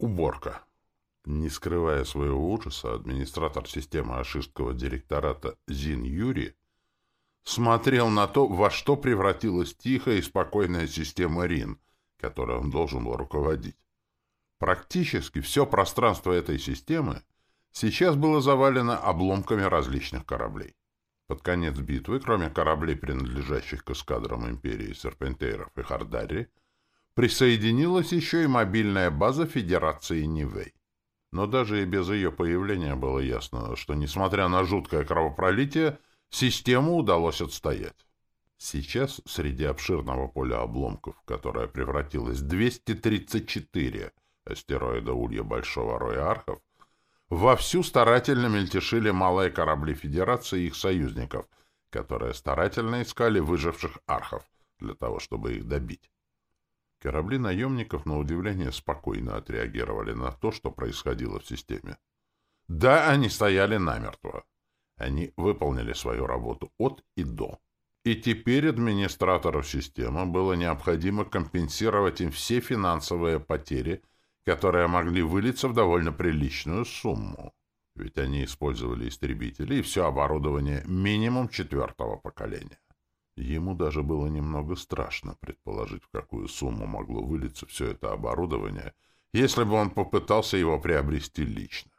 Уборка. Не скрывая своего ужаса, администратор системы Аширского директората Зин Юрий смотрел на то, во что превратилась тихая и спокойная система РИН, которой он должен был руководить. Практически все пространство этой системы сейчас было завалено обломками различных кораблей. Под конец битвы, кроме кораблей, принадлежащих к эскадрам империи Серпентейров и Хардари, присоединилась еще и мобильная база Федерации Нивей. Но даже и без ее появления было ясно, что, несмотря на жуткое кровопролитие, систему удалось отстоять. Сейчас среди обширного поля обломков, которое превратилось в 234 астероида Улья Большого Роя Архов, вовсю старательно мельтешили малые корабли Федерации и их союзников, которые старательно искали выживших архов для того, чтобы их добить. Корабли наемников, на удивление, спокойно отреагировали на то, что происходило в системе. Да, они стояли намертво. Они выполнили свою работу от и до. И теперь администратору системы было необходимо компенсировать им все финансовые потери, которые могли вылиться в довольно приличную сумму. Ведь они использовали истребители и все оборудование минимум четвертого поколения. Ему даже было немного страшно предположить, в какую сумму могло вылиться все это оборудование, если бы он попытался его приобрести лично.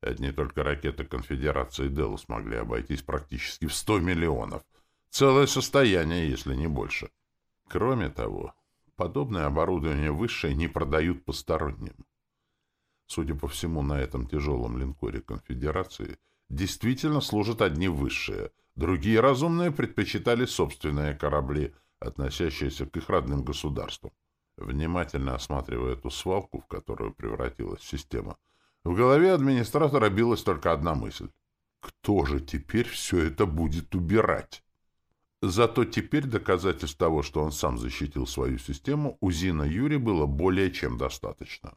Одни только ракеты Конфедерации Делу смогли обойтись практически в 100 миллионов. Целое состояние, если не больше. Кроме того, подобное оборудование высшее не продают посторонним. Судя по всему, на этом тяжелом линкоре Конфедерации действительно служат одни высшие — Другие разумные предпочитали собственные корабли, относящиеся к их родным государствам. Внимательно осматривая эту свалку, в которую превратилась система, в голове администратора билась только одна мысль. Кто же теперь все это будет убирать? Зато теперь доказательств того, что он сам защитил свою систему, у Зина Юри было более чем достаточно.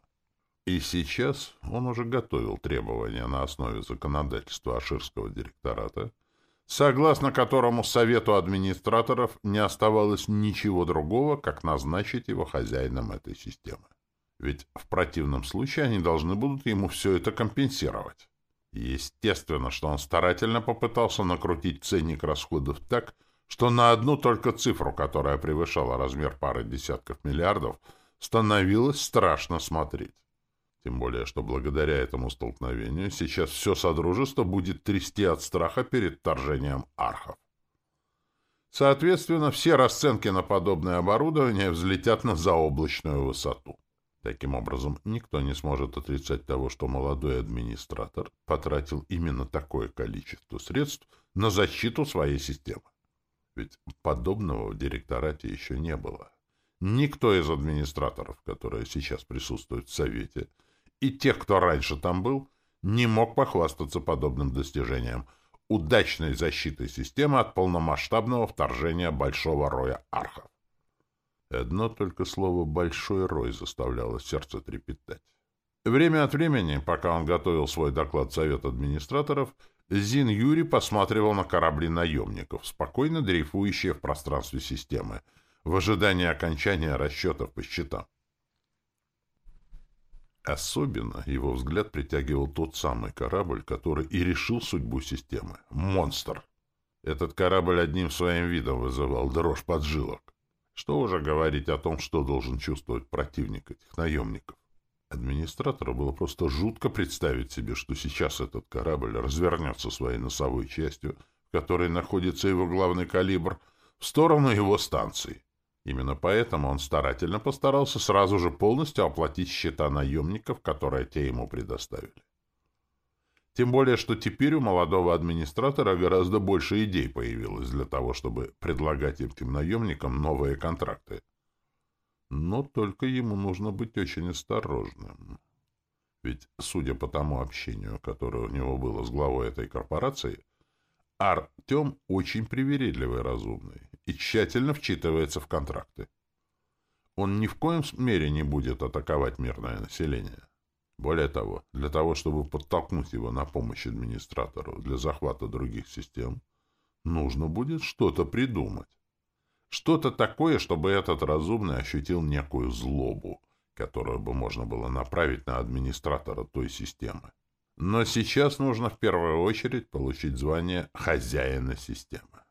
И сейчас он уже готовил требования на основе законодательства Аширского директората, согласно которому Совету администраторов не оставалось ничего другого, как назначить его хозяином этой системы. Ведь в противном случае они должны будут ему все это компенсировать. Естественно, что он старательно попытался накрутить ценник расходов так, что на одну только цифру, которая превышала размер пары десятков миллиардов, становилось страшно смотреть. Тем более, что благодаря этому столкновению сейчас все Содружество будет трясти от страха перед вторжением архов. Соответственно, все расценки на подобное оборудование взлетят на заоблачную высоту. Таким образом, никто не сможет отрицать того, что молодой администратор потратил именно такое количество средств на защиту своей системы. Ведь подобного в директорате еще не было. Никто из администраторов, которые сейчас присутствуют в Совете, и тех, кто раньше там был, не мог похвастаться подобным достижением — удачной защитой системы от полномасштабного вторжения большого роя архов. Одно только слово «большой рой» заставляло сердце трепетать. Время от времени, пока он готовил свой доклад Совет администраторов, Зин Юрий посматривал на корабли наемников, спокойно дрейфующие в пространстве системы, в ожидании окончания расчетов по счетам. Особенно его взгляд притягивал тот самый корабль, который и решил судьбу системы — «Монстр». Этот корабль одним своим видом вызывал дрожь поджилок. Что уже говорить о том, что должен чувствовать противник этих наемников? Администратору было просто жутко представить себе, что сейчас этот корабль развернется своей носовой частью, в которой находится его главный калибр, в сторону его станции. Именно поэтому он старательно постарался сразу же полностью оплатить счета наемников, которые те ему предоставили. Тем более, что теперь у молодого администратора гораздо больше идей появилось для того, чтобы предлагать этим наемникам новые контракты. Но только ему нужно быть очень осторожным. Ведь, судя по тому общению, которое у него было с главой этой корпорации, Артем очень привередливый разумный и тщательно вчитывается в контракты. Он ни в коем мере не будет атаковать мирное население. Более того, для того, чтобы подтолкнуть его на помощь администратору для захвата других систем, нужно будет что-то придумать. Что-то такое, чтобы этот разумный ощутил некую злобу, которую бы можно было направить на администратора той системы. Но сейчас нужно в первую очередь получить звание хозяина системы.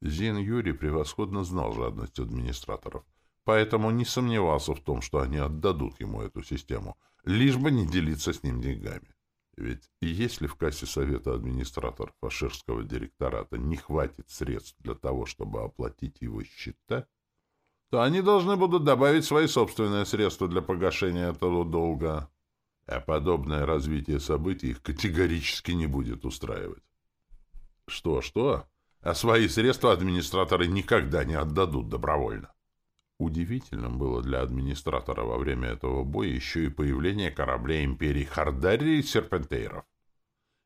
Зин Юрий превосходно знал жадность администраторов, поэтому не сомневался в том, что они отдадут ему эту систему, лишь бы не делиться с ним деньгами. Ведь если в кассе Совета администраторов Аширского директората не хватит средств для того, чтобы оплатить его счета, то они должны будут добавить свои собственные средства для погашения этого долга. А подобное развитие событий их категорически не будет устраивать. Что-что? А свои средства администраторы никогда не отдадут добровольно. Удивительным было для администратора во время этого боя еще и появление кораблей империи Хардари и Серпентейров.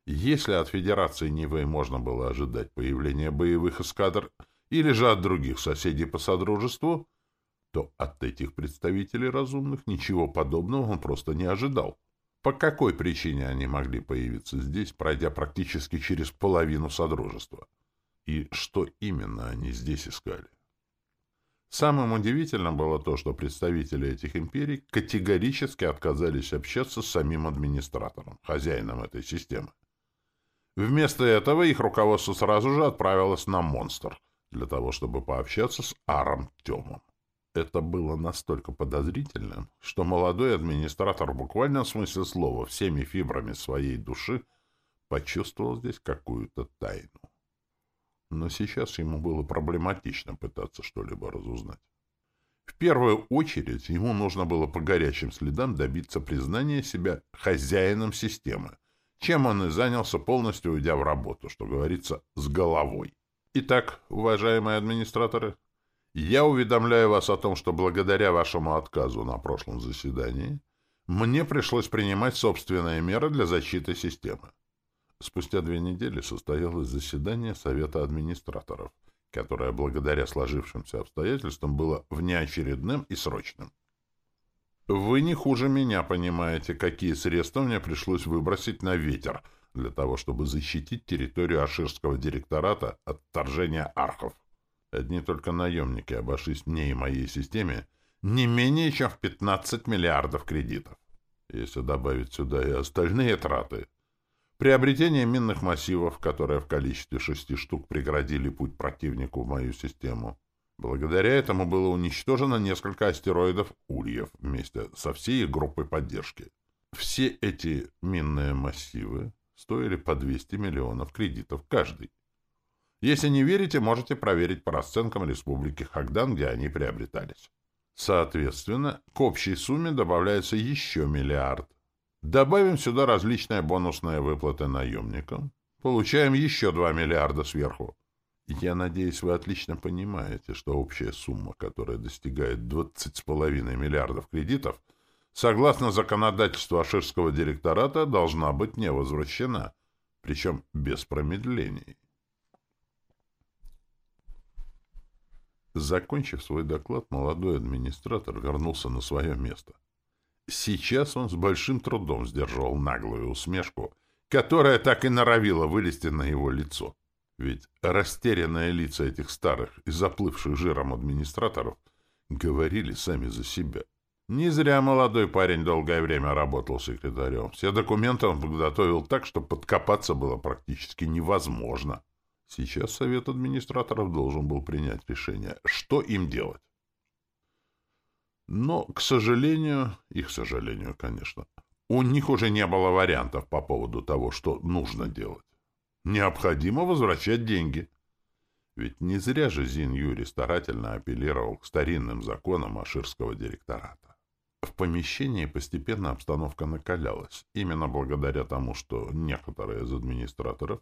Если от Федерации Нивы можно было ожидать появления боевых эскадр или же от других соседей по Содружеству, то от этих представителей разумных ничего подобного он просто не ожидал. По какой причине они могли появиться здесь, пройдя практически через половину Содружества? И что именно они здесь искали? Самым удивительным было то, что представители этих империй категорически отказались общаться с самим администратором, хозяином этой системы. Вместо этого их руководство сразу же отправилось на «Монстр» для того, чтобы пообщаться с Аром Тёмом. Это было настолько подозрительным, что молодой администратор в буквальном смысле слова всеми фибрами своей души почувствовал здесь какую-то тайну но сейчас ему было проблематично пытаться что-либо разузнать. В первую очередь ему нужно было по горячим следам добиться признания себя хозяином системы, чем он и занялся, полностью уйдя в работу, что говорится, с головой. Итак, уважаемые администраторы, я уведомляю вас о том, что благодаря вашему отказу на прошлом заседании мне пришлось принимать собственные меры для защиты системы. Спустя две недели состоялось заседание Совета администраторов, которое благодаря сложившимся обстоятельствам было внеочередным и срочным. Вы не хуже меня понимаете, какие средства мне пришлось выбросить на ветер для того, чтобы защитить территорию Аширского директората от вторжения архов. Одни только наемники обошлись мне и моей системе не менее чем в 15 миллиардов кредитов. Если добавить сюда и остальные траты, Приобретение минных массивов, которые в количестве шести штук преградили путь противнику в мою систему. Благодаря этому было уничтожено несколько астероидов Ульев вместе со всей их группой поддержки. Все эти минные массивы стоили по 200 миллионов кредитов каждый. Если не верите, можете проверить по расценкам Республики Хагдан, где они приобретались. Соответственно, к общей сумме добавляется еще миллиард. Добавим сюда различные бонусные выплаты наемникам. Получаем еще 2 миллиарда сверху. Я надеюсь, вы отлично понимаете, что общая сумма, которая достигает 20,5 миллиардов кредитов, согласно законодательству Аширского директората, должна быть не возвращена, причем без промедлений. Закончив свой доклад, молодой администратор вернулся на свое место. Сейчас он с большим трудом сдерживал наглую усмешку, которая так и норовила вылезти на его лицо. Ведь растерянные лица этих старых и заплывших жиром администраторов говорили сами за себя. Не зря молодой парень долгое время работал секретарем. Все документы он подготовил так, что подкопаться было практически невозможно. Сейчас совет администраторов должен был принять решение, что им делать. Но, к сожалению, и к сожалению, конечно, у них уже не было вариантов по поводу того, что нужно делать. Необходимо возвращать деньги. Ведь не зря же Зин Юрий старательно апеллировал к старинным законам Аширского директората. В помещении постепенно обстановка накалялась, именно благодаря тому, что некоторые из администраторов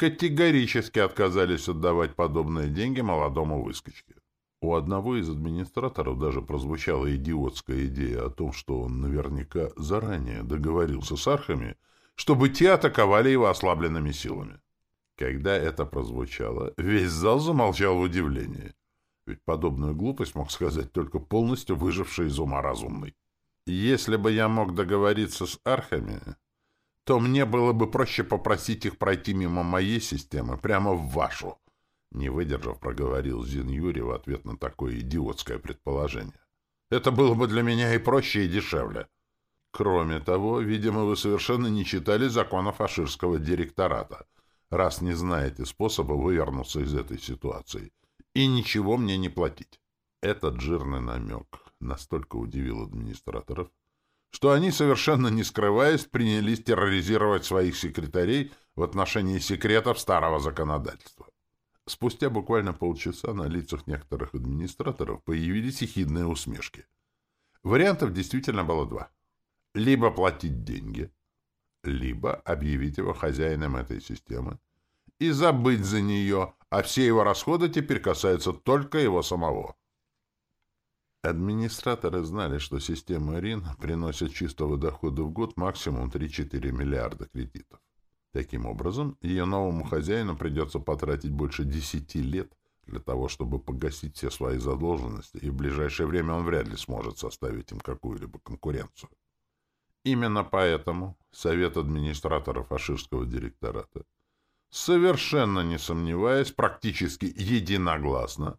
категорически отказались отдавать подобные деньги молодому выскочке. У одного из администраторов даже прозвучала идиотская идея о том, что он наверняка заранее договорился с архами, чтобы те атаковали его ослабленными силами. Когда это прозвучало, весь зал замолчал в удивлении. Ведь подобную глупость мог сказать только полностью выживший из ума разумный. Если бы я мог договориться с архами, то мне было бы проще попросить их пройти мимо моей системы прямо в вашу, не выдержав, проговорил Зин Юрий в ответ на такое идиотское предположение. Это было бы для меня и проще, и дешевле. Кроме того, видимо, вы совершенно не читали законов Аширского директората, раз не знаете способа вывернуться из этой ситуации и ничего мне не платить. Этот жирный намек настолько удивил администраторов, что они, совершенно не скрываясь, принялись терроризировать своих секретарей в отношении секретов старого законодательства. Спустя буквально полчаса на лицах некоторых администраторов появились ехидные усмешки. Вариантов действительно было два. Либо платить деньги, либо объявить его хозяином этой системы и забыть за нее, а все его расходы теперь касаются только его самого. Администраторы знали, что система РИН приносит чистого дохода в год максимум 3-4 миллиарда кредитов. Таким образом, ее новому хозяину придется потратить больше 10 лет для того, чтобы погасить все свои задолженности, и в ближайшее время он вряд ли сможет составить им какую-либо конкуренцию. Именно поэтому Совет администраторов Аширского директората, совершенно не сомневаясь, практически единогласно,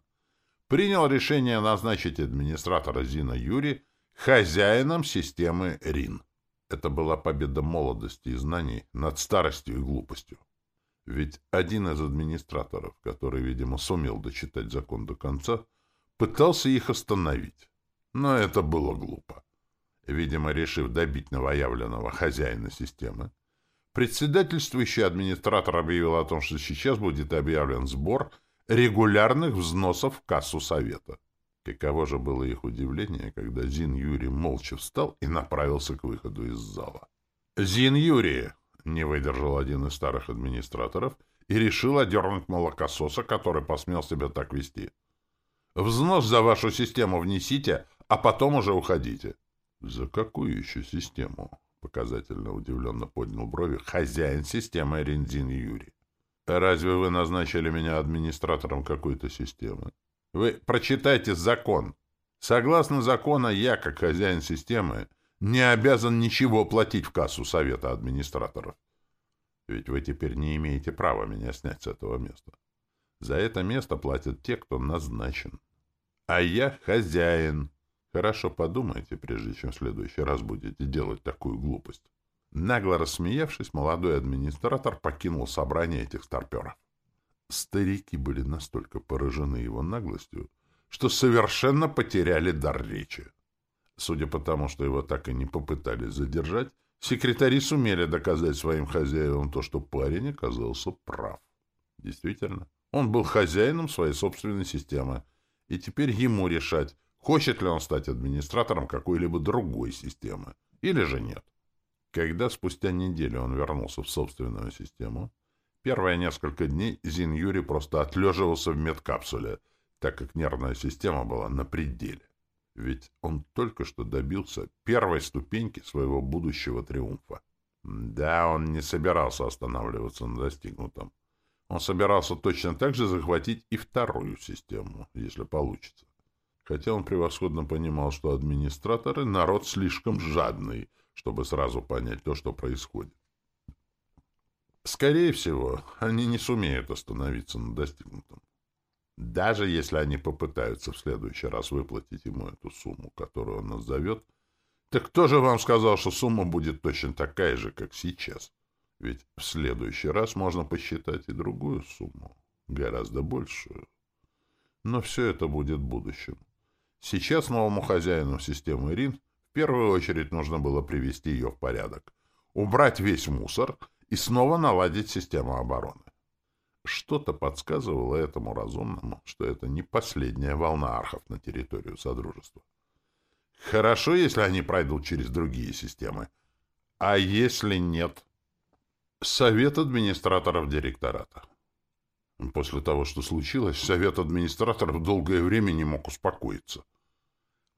принял решение назначить администратора Зина Юри хозяином системы РИН. Это была победа молодости и знаний над старостью и глупостью. Ведь один из администраторов, который, видимо, сумел дочитать закон до конца, пытался их остановить. Но это было глупо. Видимо, решив добить новоявленного хозяина системы, председательствующий администратор объявил о том, что сейчас будет объявлен сбор регулярных взносов в кассу совета. Каково же было их удивление, когда Зин Юрий молча встал и направился к выходу из зала. «Зин Юрий!» — не выдержал один из старых администраторов и решил одернуть молокососа, который посмел себя так вести. «Взнос за вашу систему внесите, а потом уже уходите». «За какую еще систему?» — показательно удивленно поднял брови хозяин системы Рензин Юрий. Разве вы назначили меня администратором какой-то системы? Вы прочитайте закон. Согласно закону, я, как хозяин системы, не обязан ничего платить в кассу Совета администраторов. Ведь вы теперь не имеете права меня снять с этого места. За это место платят те, кто назначен. А я хозяин. Хорошо подумайте, прежде чем в следующий раз будете делать такую глупость. Нагло рассмеявшись, молодой администратор покинул собрание этих старперов. Старики были настолько поражены его наглостью, что совершенно потеряли дар речи. Судя по тому, что его так и не попытались задержать, секретари сумели доказать своим хозяевам то, что парень оказался прав. Действительно, он был хозяином своей собственной системы, и теперь ему решать, хочет ли он стать администратором какой-либо другой системы, или же нет. Когда спустя неделю он вернулся в собственную систему, первые несколько дней Зин Юрий просто отлеживался в медкапсуле, так как нервная система была на пределе. Ведь он только что добился первой ступеньки своего будущего триумфа. Да, он не собирался останавливаться на достигнутом. Он собирался точно так же захватить и вторую систему, если получится. Хотя он превосходно понимал, что администраторы — народ слишком жадный — чтобы сразу понять то, что происходит. Скорее всего, они не сумеют остановиться на достигнутом. Даже если они попытаются в следующий раз выплатить ему эту сумму, которую он назовет, так кто же вам сказал, что сумма будет точно такая же, как сейчас? Ведь в следующий раз можно посчитать и другую сумму, гораздо большую. Но все это будет в будущем. Сейчас новому хозяину системы РИН первую очередь нужно было привести ее в порядок, убрать весь мусор и снова наладить систему обороны. Что-то подсказывало этому разумному, что это не последняя волна архов на территорию Содружества. Хорошо, если они пройдут через другие системы. А если нет? Совет администраторов директората. После того, что случилось, Совет администраторов долгое время не мог успокоиться.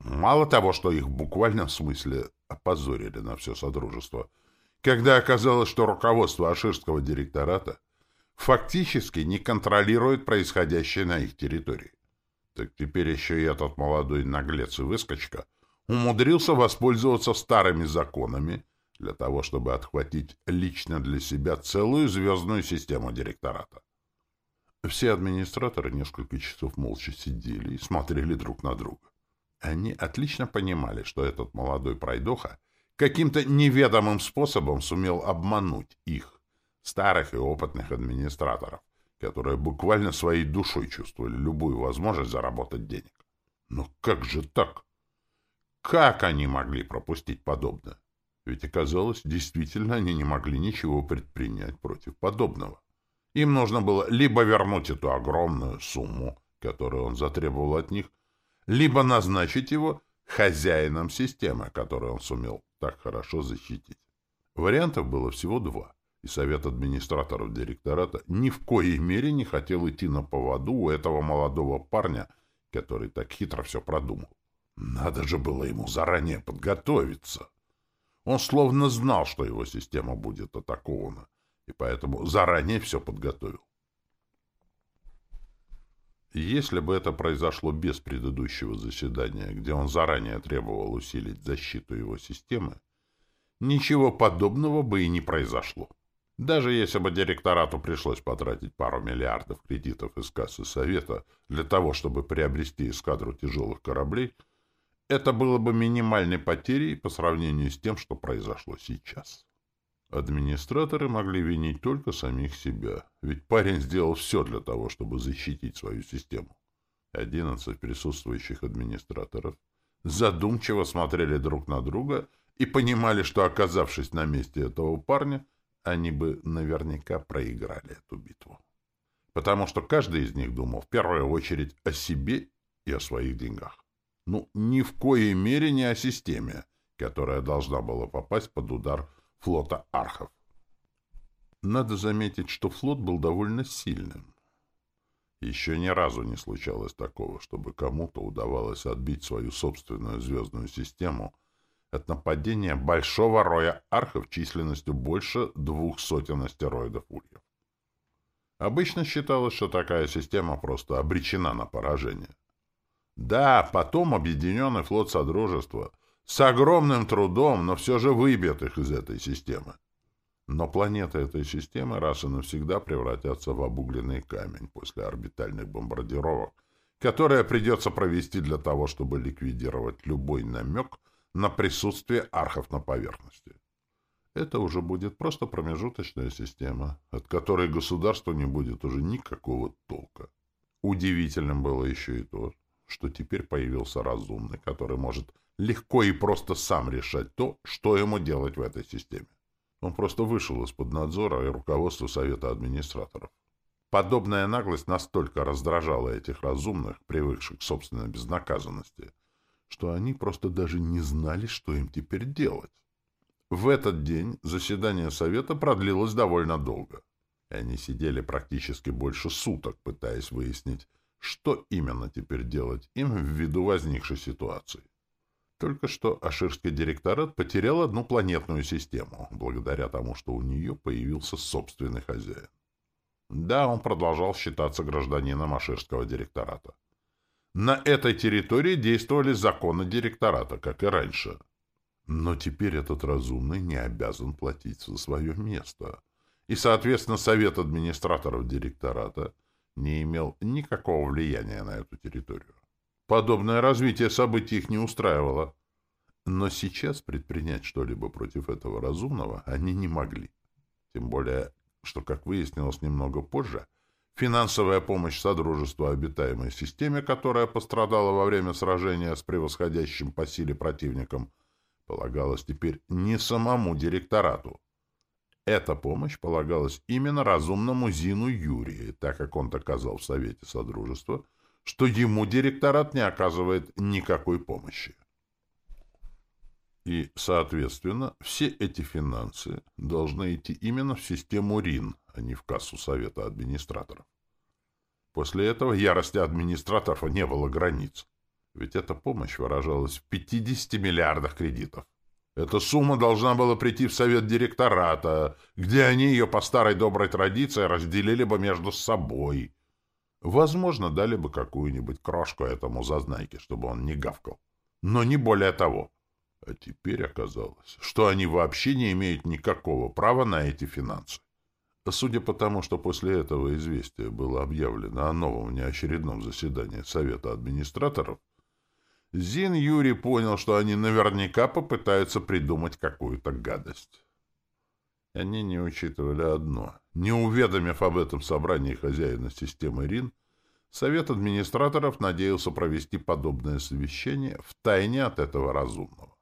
Мало того, что их в буквальном смысле опозорили на все Содружество, когда оказалось, что руководство Аширского директората фактически не контролирует происходящее на их территории. Так теперь еще и этот молодой наглец и выскочка умудрился воспользоваться старыми законами для того, чтобы отхватить лично для себя целую звездную систему директората. Все администраторы несколько часов молча сидели и смотрели друг на друга. Они отлично понимали, что этот молодой пройдоха каким-то неведомым способом сумел обмануть их, старых и опытных администраторов, которые буквально своей душой чувствовали любую возможность заработать денег. Но как же так? Как они могли пропустить подобное? Ведь оказалось, действительно они не могли ничего предпринять против подобного. Им нужно было либо вернуть эту огромную сумму, которую он затребовал от них, либо назначить его хозяином системы, которую он сумел так хорошо защитить. Вариантов было всего два, и совет администраторов директората ни в коей мере не хотел идти на поводу у этого молодого парня, который так хитро все продумал. Надо же было ему заранее подготовиться. Он словно знал, что его система будет атакована, и поэтому заранее все подготовил. Если бы это произошло без предыдущего заседания, где он заранее требовал усилить защиту его системы, ничего подобного бы и не произошло. Даже если бы директорату пришлось потратить пару миллиардов кредитов из кассы Совета для того, чтобы приобрести эскадру тяжелых кораблей, это было бы минимальной потерей по сравнению с тем, что произошло сейчас. Администраторы могли винить только самих себя, ведь парень сделал все для того, чтобы защитить свою систему. Одиннадцать присутствующих администраторов задумчиво смотрели друг на друга и понимали, что, оказавшись на месте этого парня, они бы наверняка проиграли эту битву. Потому что каждый из них думал в первую очередь о себе и о своих деньгах. Ну, ни в коей мере не о системе, которая должна была попасть под удар флота архов. Надо заметить, что флот был довольно сильным. Еще ни разу не случалось такого, чтобы кому-то удавалось отбить свою собственную звездную систему от нападения большого роя архов численностью больше двух сотен астероидов ульев. Обычно считалось, что такая система просто обречена на поражение. Да, потом объединенный флот Содружества с огромным трудом, но все же выбьет их из этой системы. Но планеты этой системы раз и навсегда превратятся в обугленный камень после орбитальных бомбардировок, которые придется провести для того, чтобы ликвидировать любой намек на присутствие архов на поверхности. Это уже будет просто промежуточная система, от которой государству не будет уже никакого толка. Удивительным было еще и то, что теперь появился разумный, который может легко и просто сам решать то, что ему делать в этой системе. Он просто вышел из-под надзора и руководства Совета администраторов. Подобная наглость настолько раздражала этих разумных, привыкших к собственной безнаказанности, что они просто даже не знали, что им теперь делать. В этот день заседание Совета продлилось довольно долго. И они сидели практически больше суток, пытаясь выяснить, что именно теперь делать им ввиду возникшей ситуации. Только что Аширский директорат потерял одну планетную систему, благодаря тому, что у нее появился собственный хозяин. Да, он продолжал считаться гражданином Аширского директората. На этой территории действовали законы директората, как и раньше. Но теперь этот разумный не обязан платить за свое место. И, соответственно, совет администраторов директората — не имел никакого влияния на эту территорию. Подобное развитие событий их не устраивало. Но сейчас предпринять что-либо против этого разумного они не могли. Тем более, что, как выяснилось немного позже, финансовая помощь Содружеству обитаемой системе, которая пострадала во время сражения с превосходящим по силе противником, полагалась теперь не самому директорату, эта помощь полагалась именно разумному Зину Юрии, так как он доказал в Совете Содружества, что ему директорат не оказывает никакой помощи. И, соответственно, все эти финансы должны идти именно в систему РИН, а не в кассу Совета администраторов. После этого ярости администраторов не было границ, ведь эта помощь выражалась в 50 миллиардах кредитов. Эта сумма должна была прийти в совет директората, где они ее по старой доброй традиции разделили бы между собой. Возможно, дали бы какую-нибудь крошку этому зазнайке, чтобы он не гавкал. Но не более того. А теперь оказалось, что они вообще не имеют никакого права на эти финансы. Судя по тому, что после этого известия было объявлено о новом неочередном заседании Совета администраторов, Зин Юрий понял, что они наверняка попытаются придумать какую-то гадость. Они не учитывали одно. Не уведомив об этом собрании хозяина системы РИН, Совет администраторов надеялся провести подобное совещание в тайне от этого разумного.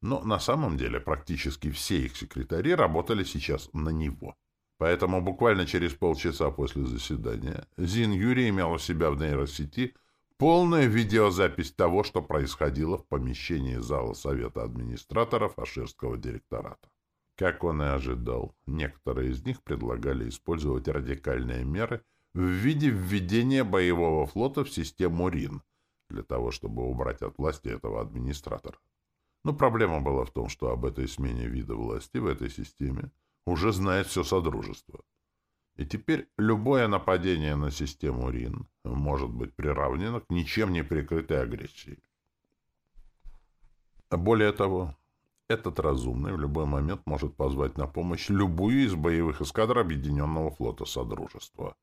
Но на самом деле практически все их секретари работали сейчас на него. Поэтому буквально через полчаса после заседания Зин Юрий имел у себя в нейросети полную видеозапись того, что происходило в помещении зала Совета администраторов Аширского директората. Как он и ожидал, некоторые из них предлагали использовать радикальные меры в виде введения боевого флота в систему РИН для того, чтобы убрать от власти этого администратора. Но проблема была в том, что об этой смене вида власти в этой системе уже знает все Содружество. И теперь любое нападение на систему РИН может быть приравнено к ничем не прикрытой агрессии. Более того, этот разумный в любой момент может позвать на помощь любую из боевых эскадр Объединенного флота Содружества.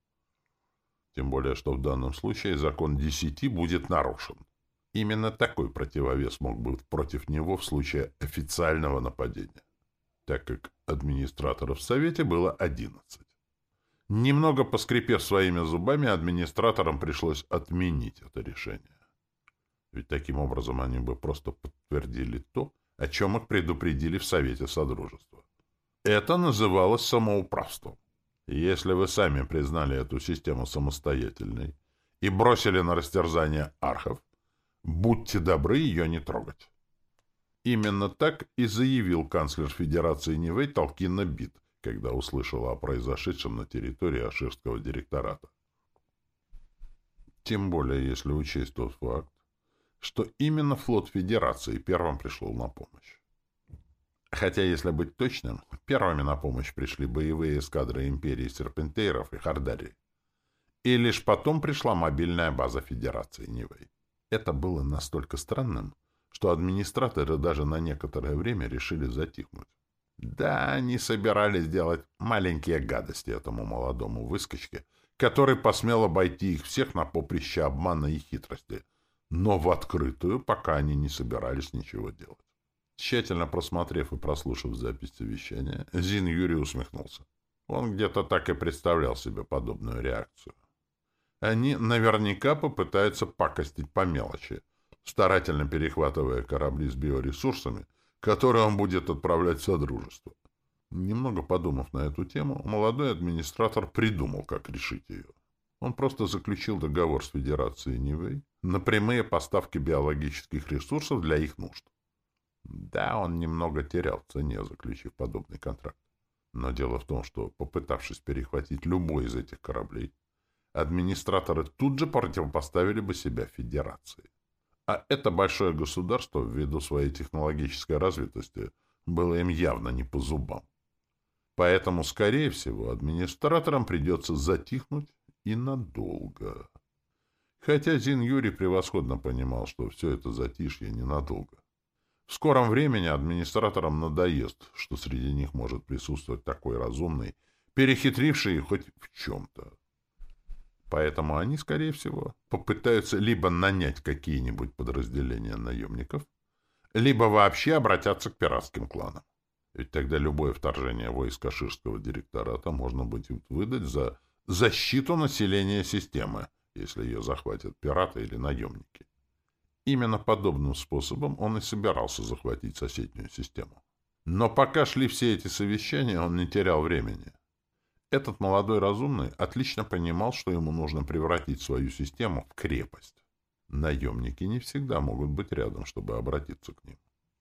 Тем более, что в данном случае закон десяти будет нарушен. Именно такой противовес мог быть против него в случае официального нападения, так как администраторов в Совете было 11. Немного поскрипев своими зубами, администраторам пришлось отменить это решение. Ведь таким образом они бы просто подтвердили то, о чем их предупредили в Совете Содружества. Это называлось самоуправством. Если вы сами признали эту систему самостоятельной и бросили на растерзание архов, Будьте добры ее не трогать. Именно так и заявил канцлер Федерации Нивэй Толкина Бит, когда услышал о произошедшем на территории Аширского директората. Тем более, если учесть тот факт, что именно флот Федерации первым пришел на помощь. Хотя, если быть точным, первыми на помощь пришли боевые эскадры империи Серпентейров и Хардари. И лишь потом пришла мобильная база Федерации Нивэй. Это было настолько странным, что администраторы даже на некоторое время решили затихнуть. Да, они собирались сделать маленькие гадости этому молодому выскочке, который посмел обойти их всех на поприще обмана и хитрости, но в открытую, пока они не собирались ничего делать. Тщательно просмотрев и прослушав запись совещания, Зин Юрий усмехнулся. Он где-то так и представлял себе подобную реакцию они наверняка попытаются пакостить по мелочи, старательно перехватывая корабли с биоресурсами, которые он будет отправлять в Содружество. Немного подумав на эту тему, молодой администратор придумал, как решить ее. Он просто заключил договор с Федерацией Нивэй на прямые поставки биологических ресурсов для их нужд. Да, он немного терял в цене, заключив подобный контракт. Но дело в том, что, попытавшись перехватить любой из этих кораблей, администраторы тут же противопоставили бы себя Федерации. А это большое государство, ввиду своей технологической развитости, было им явно не по зубам. Поэтому, скорее всего, администраторам придется затихнуть и надолго. Хотя Зин Юрий превосходно понимал, что все это затишье ненадолго. В скором времени администраторам надоест, что среди них может присутствовать такой разумный, перехитривший хоть в чем-то. Поэтому они, скорее всего, попытаются либо нанять какие-нибудь подразделения наемников, либо вообще обратятся к пиратским кланам. Ведь тогда любое вторжение войска Ширского директората можно будет выдать за защиту населения системы, если ее захватят пираты или наемники. Именно подобным способом он и собирался захватить соседнюю систему. Но пока шли все эти совещания, он не терял времени. Этот молодой разумный отлично понимал, что ему нужно превратить свою систему в крепость. Наемники не всегда могут быть рядом, чтобы обратиться к ним.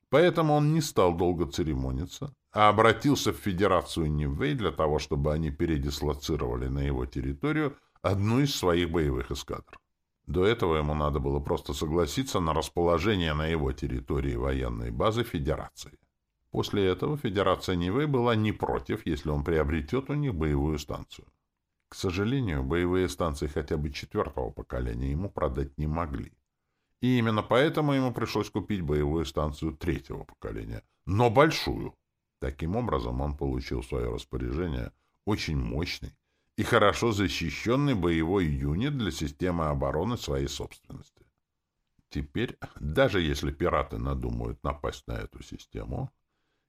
Поэтому он не стал долго церемониться, а обратился в Федерацию Нивэй для того, чтобы они передислоцировали на его территорию одну из своих боевых эскадр. До этого ему надо было просто согласиться на расположение на его территории военной базы Федерации. После этого Федерация Нивы была не против, если он приобретет у них боевую станцию. К сожалению, боевые станции хотя бы четвертого поколения ему продать не могли. И именно поэтому ему пришлось купить боевую станцию третьего поколения, но большую. Таким образом, он получил в свое распоряжение очень мощный и хорошо защищенный боевой юнит для системы обороны своей собственности. Теперь, даже если пираты надумают напасть на эту систему,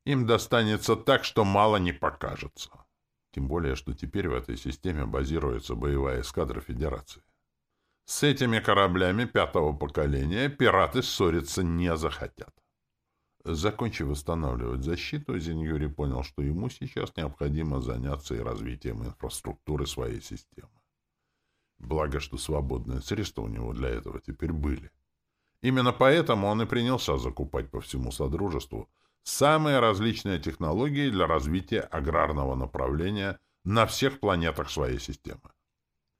им достанется так, что мало не покажется. Тем более, что теперь в этой системе базируется боевая эскадра Федерации. С этими кораблями пятого поколения пираты ссориться не захотят. Закончив восстанавливать защиту, Зиньюри понял, что ему сейчас необходимо заняться и развитием инфраструктуры своей системы. Благо, что свободные средства у него для этого теперь были. Именно поэтому он и принялся закупать по всему Содружеству самые различные технологии для развития аграрного направления на всех планетах своей системы.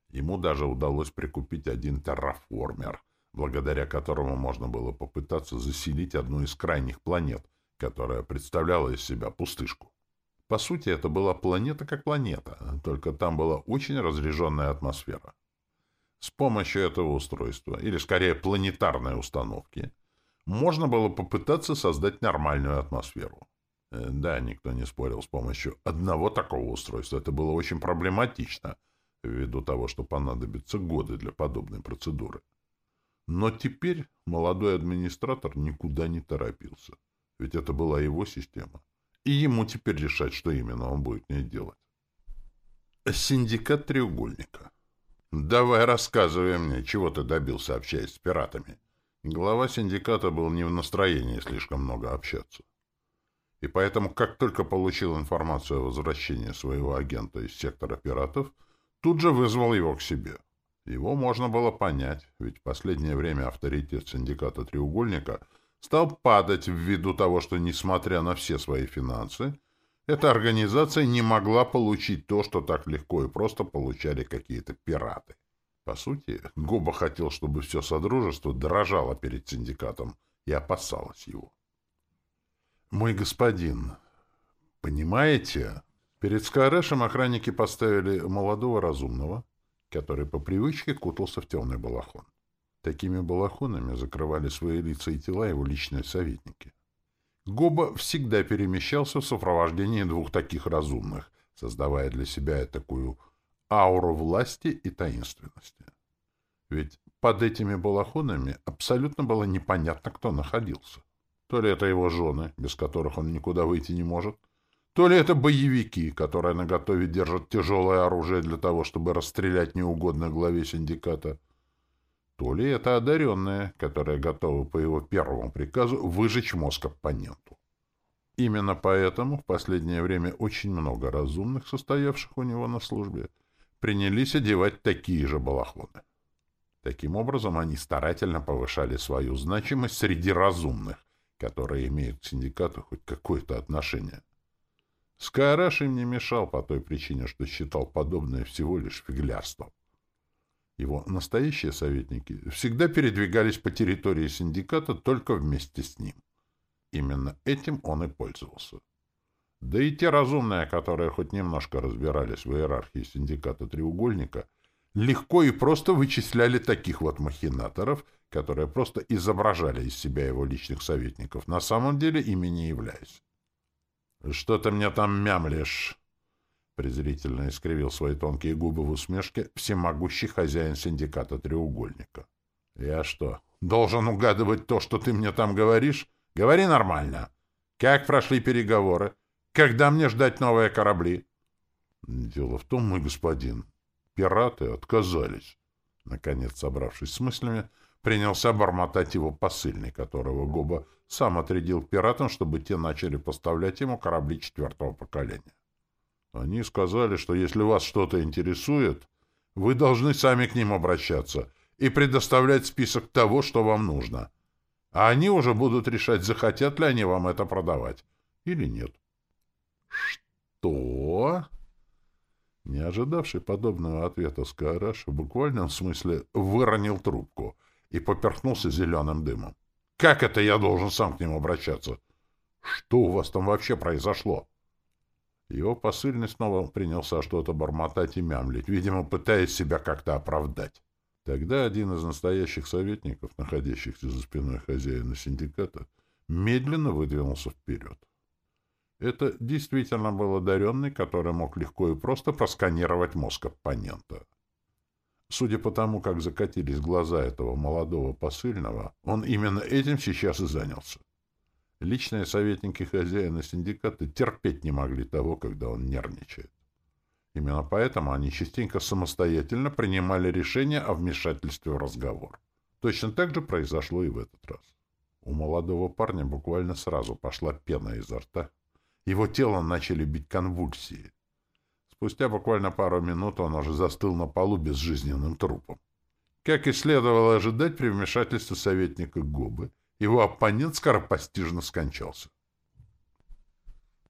Ему даже удалось прикупить один терраформер, благодаря которому можно было попытаться заселить одну из крайних планет, которая представляла из себя пустышку. По сути, это была планета как планета, только там была очень разряженная атмосфера. С помощью этого устройства, или скорее планетарной установки, можно было попытаться создать нормальную атмосферу. Э, да, никто не спорил с помощью одного такого устройства. Это было очень проблематично, ввиду того, что понадобятся годы для подобной процедуры. Но теперь молодой администратор никуда не торопился, ведь это была его система, и ему теперь решать, что именно он будет не делать. Синдикат треугольника. «Давай рассказывай мне, чего ты добился, общаясь с пиратами». Глава синдиката был не в настроении слишком много общаться. И поэтому, как только получил информацию о возвращении своего агента из сектора пиратов, тут же вызвал его к себе. Его можно было понять, ведь в последнее время авторитет синдиката «Треугольника» стал падать ввиду того, что, несмотря на все свои финансы, эта организация не могла получить то, что так легко и просто получали какие-то пираты. По сути, Губа хотел, чтобы все Содружество дрожало перед синдикатом и опасалось его. «Мой господин, понимаете, перед Скарешем охранники поставили молодого разумного, который по привычке кутался в темный балахон. Такими балахонами закрывали свои лица и тела его личные советники. Гоба всегда перемещался в сопровождении двух таких разумных, создавая для себя такую ауру власти и таинственности. Ведь под этими балахонами абсолютно было непонятно, кто находился. То ли это его жены, без которых он никуда выйти не может, то ли это боевики, которые наготове держат тяжелое оружие для того, чтобы расстрелять неугодно главе синдиката, то ли это одаренные, которые готовы по его первому приказу выжечь мозг оппоненту. Именно поэтому в последнее время очень много разумных, состоявших у него на службе, принялись одевать такие же балахоны. Таким образом, они старательно повышали свою значимость среди разумных, которые имеют к синдикату хоть какое-то отношение. Скайраш им не мешал по той причине, что считал подобное всего лишь фиглярством. Его настоящие советники всегда передвигались по территории синдиката только вместе с ним. Именно этим он и пользовался. Да и те разумные, которые хоть немножко разбирались в иерархии синдиката «Треугольника», легко и просто вычисляли таких вот махинаторов, которые просто изображали из себя его личных советников, на самом деле ими не являясь. «Что ты мне там мямлишь?» презрительно искривил свои тонкие губы в усмешке всемогущий хозяин синдиката «Треугольника». «Я что, должен угадывать то, что ты мне там говоришь? Говори нормально. Как прошли переговоры? Когда мне ждать новые корабли? Дело в том, мой господин, пираты отказались. Наконец, собравшись с мыслями, принялся бормотать его посыльный, которого Гоба сам отрядил пиратам, чтобы те начали поставлять ему корабли четвертого поколения. Они сказали, что если вас что-то интересует, вы должны сами к ним обращаться и предоставлять список того, что вам нужно. А они уже будут решать, захотят ли они вам это продавать или нет. «Что?» Не ожидавший подобного ответа Скараш в буквальном смысле выронил трубку и поперхнулся зеленым дымом. «Как это я должен сам к ним обращаться? Что у вас там вообще произошло?» Его посыльный снова принялся что-то бормотать и мямлить, видимо, пытаясь себя как-то оправдать. Тогда один из настоящих советников, находящихся за спиной хозяина синдиката, медленно выдвинулся вперед. Это действительно был одаренный, который мог легко и просто просканировать мозг оппонента. Судя по тому, как закатились глаза этого молодого посыльного, он именно этим сейчас и занялся. Личные советники хозяина синдиката терпеть не могли того, когда он нервничает. Именно поэтому они частенько самостоятельно принимали решение о вмешательстве в разговор. Точно так же произошло и в этот раз. У молодого парня буквально сразу пошла пена изо рта. Его тело начали бить конвульсии. Спустя буквально пару минут он уже застыл на полу безжизненным трупом. Как и следовало ожидать при вмешательстве советника Гобы, его оппонент скоропостижно скончался.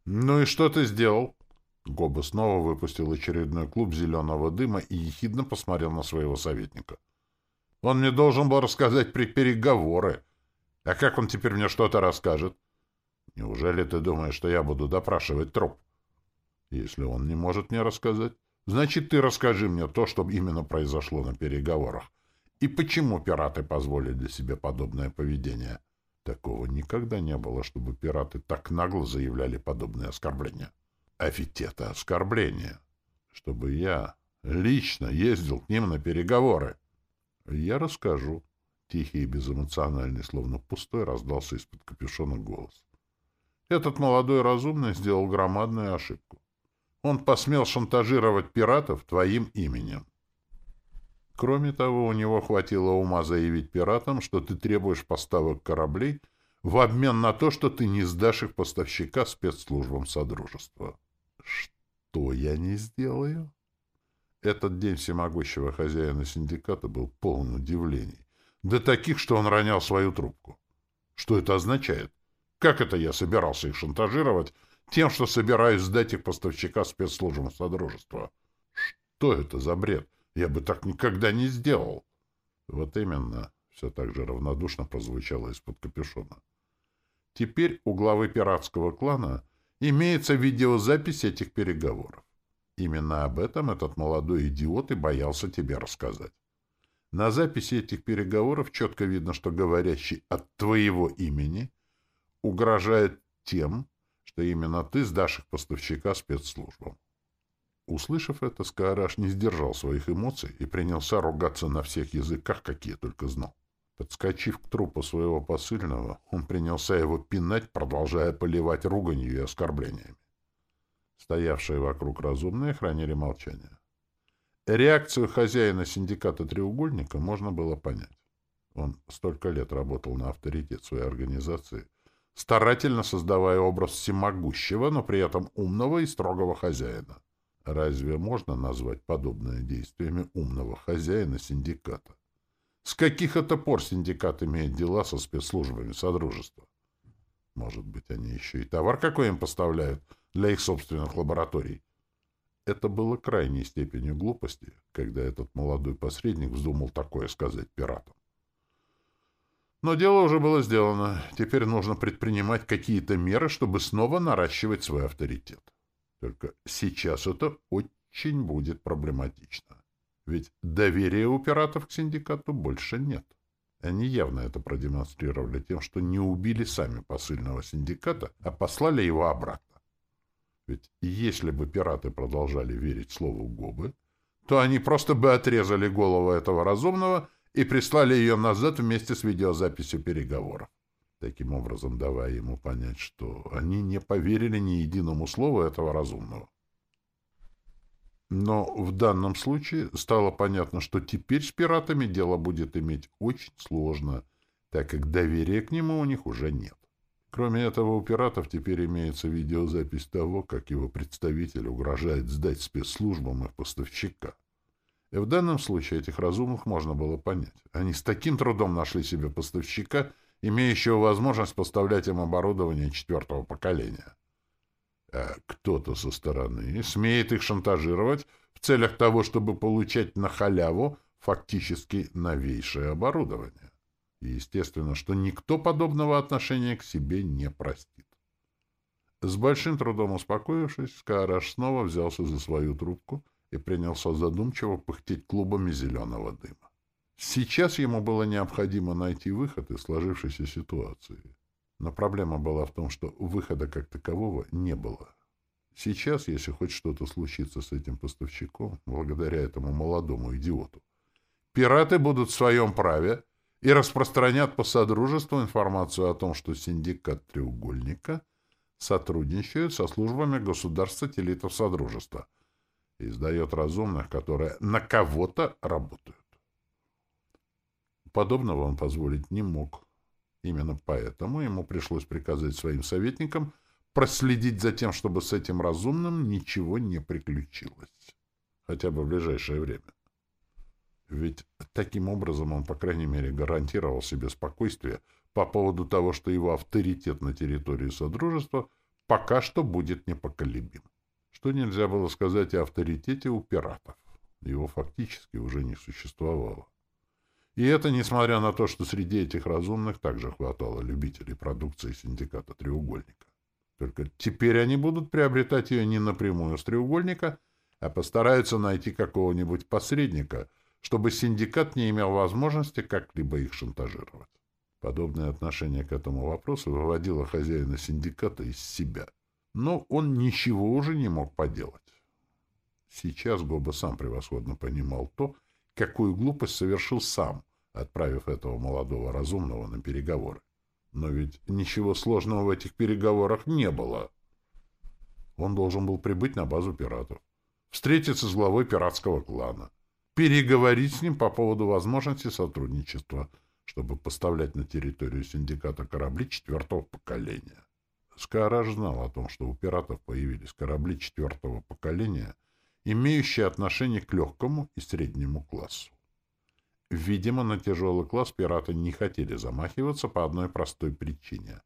«Ну и что ты сделал?» Гоба снова выпустил очередной клуб зеленого дыма и ехидно посмотрел на своего советника. «Он мне должен был рассказать при переговоры. А как он теперь мне что-то расскажет? Неужели ты думаешь, что я буду допрашивать труп?» Если он не может мне рассказать, значит, ты расскажи мне то, что именно произошло на переговорах. И почему пираты позволили себе подобное поведение? Такого никогда не было, чтобы пираты так нагло заявляли подобные оскорбления. А ведь это оскорбление. Чтобы я лично ездил к ним на переговоры. Я расскажу. Тихий и безэмоциональный, словно пустой, раздался из-под капюшона голос. Этот молодой разумный сделал громадную ошибку. Он посмел шантажировать пиратов твоим именем. Кроме того, у него хватило ума заявить пиратам, что ты требуешь поставок кораблей в обмен на то, что ты не сдашь их поставщика спецслужбам Содружества. Что я не сделаю? Этот день всемогущего хозяина синдиката был полон удивлений. До таких, что он ронял свою трубку. Что это означает? Как это я собирался их шантажировать, тем, что собираюсь сдать их поставщика спецслужбам Содружества. Что это за бред? Я бы так никогда не сделал. Вот именно, все так же равнодушно прозвучало из-под капюшона. Теперь у главы пиратского клана имеется видеозапись этих переговоров. Именно об этом этот молодой идиот и боялся тебе рассказать. На записи этих переговоров четко видно, что говорящий от твоего имени угрожает тем, что именно ты сдашь их поставщика спецслужбам. Услышав это, Скаараш не сдержал своих эмоций и принялся ругаться на всех языках, какие только знал. Подскочив к трупу своего посыльного, он принялся его пинать, продолжая поливать руганью и оскорблениями. Стоявшие вокруг разумные хранили молчание. Реакцию хозяина синдиката «Треугольника» можно было понять. Он столько лет работал на авторитет своей организации, старательно создавая образ всемогущего, но при этом умного и строгого хозяина. Разве можно назвать подобное действиями умного хозяина синдиката? С каких это пор синдикат имеет дела со спецслужбами Содружества? Может быть, они еще и товар какой им поставляют для их собственных лабораторий? Это было крайней степенью глупости, когда этот молодой посредник вздумал такое сказать пиратам. Но дело уже было сделано. Теперь нужно предпринимать какие-то меры, чтобы снова наращивать свой авторитет. Только сейчас это очень будет проблематично. Ведь доверия у пиратов к синдикату больше нет. Они явно это продемонстрировали тем, что не убили сами посыльного синдиката, а послали его обратно. Ведь если бы пираты продолжали верить слову Гобы, то они просто бы отрезали голову этого разумного и прислали ее назад вместе с видеозаписью переговоров, таким образом давая ему понять, что они не поверили ни единому слову этого разумного. Но в данном случае стало понятно, что теперь с пиратами дело будет иметь очень сложно, так как доверия к нему у них уже нет. Кроме этого, у пиратов теперь имеется видеозапись того, как его представитель угрожает сдать спецслужбам их поставщика. И в данном случае этих разумных можно было понять. Они с таким трудом нашли себе поставщика, имеющего возможность поставлять им оборудование четвертого поколения. А кто-то со стороны смеет их шантажировать в целях того, чтобы получать на халяву фактически новейшее оборудование. И естественно, что никто подобного отношения к себе не простит. С большим трудом успокоившись, Скараш снова взялся за свою трубку и принялся задумчиво пыхтеть клубами зеленого дыма. Сейчас ему было необходимо найти выход из сложившейся ситуации. Но проблема была в том, что выхода как такового не было. Сейчас, если хоть что-то случится с этим поставщиком, благодаря этому молодому идиоту, Пираты будут в своем праве и распространят по Содружеству информацию о том, что синдикат «Треугольника» сотрудничает со службами государств-сателлитов Содружества издает разумных, которые на кого-то работают. Подобного он позволить не мог. Именно поэтому ему пришлось приказать своим советникам проследить за тем, чтобы с этим разумным ничего не приключилось. Хотя бы в ближайшее время. Ведь таким образом он, по крайней мере, гарантировал себе спокойствие по поводу того, что его авторитет на территории Содружества пока что будет непоколебим. Что нельзя было сказать о авторитете у пиратов. Его фактически уже не существовало. И это несмотря на то, что среди этих разумных также хватало любителей продукции синдиката «Треугольника». Только теперь они будут приобретать ее не напрямую с «Треугольника», а постараются найти какого-нибудь посредника, чтобы синдикат не имел возможности как-либо их шантажировать. Подобное отношение к этому вопросу выводило хозяина синдиката из себя. Но он ничего уже не мог поделать. Сейчас Гоба сам превосходно понимал то, какую глупость совершил сам, отправив этого молодого разумного на переговоры. Но ведь ничего сложного в этих переговорах не было. Он должен был прибыть на базу пиратов, встретиться с главой пиратского клана, переговорить с ним по поводу возможности сотрудничества, чтобы поставлять на территорию синдиката корабли четвертого поколения. Скараж знал о том, что у пиратов появились корабли четвертого поколения, имеющие отношение к легкому и среднему классу. Видимо, на тяжелый класс пираты не хотели замахиваться по одной простой причине.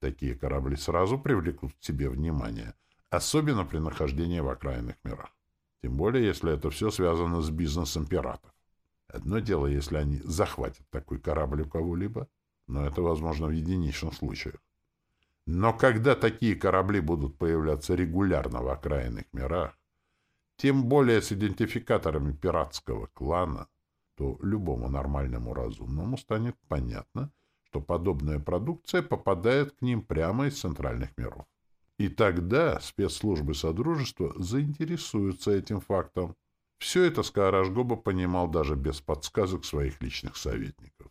Такие корабли сразу привлекут к себе внимание, особенно при нахождении в окраинных мирах. Тем более, если это все связано с бизнесом пиратов. Одно дело, если они захватят такой корабль у кого-либо, но это возможно в единичных случаях. Но когда такие корабли будут появляться регулярно в окраинных мирах, тем более с идентификаторами пиратского клана, то любому нормальному разумному станет понятно, что подобная продукция попадает к ним прямо из центральных миров. И тогда спецслужбы Содружества заинтересуются этим фактом. Все это Скаарашгоба понимал даже без подсказок своих личных советников.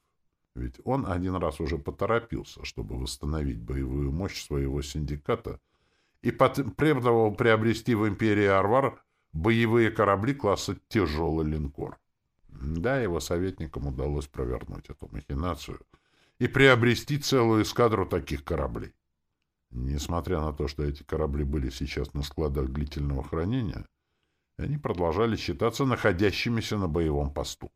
Ведь он один раз уже поторопился, чтобы восстановить боевую мощь своего синдиката и потребовал приобрести в империи Арвар боевые корабли класса «Тяжелый линкор». Да, его советникам удалось провернуть эту махинацию и приобрести целую эскадру таких кораблей. Несмотря на то, что эти корабли были сейчас на складах длительного хранения, они продолжали считаться находящимися на боевом посту.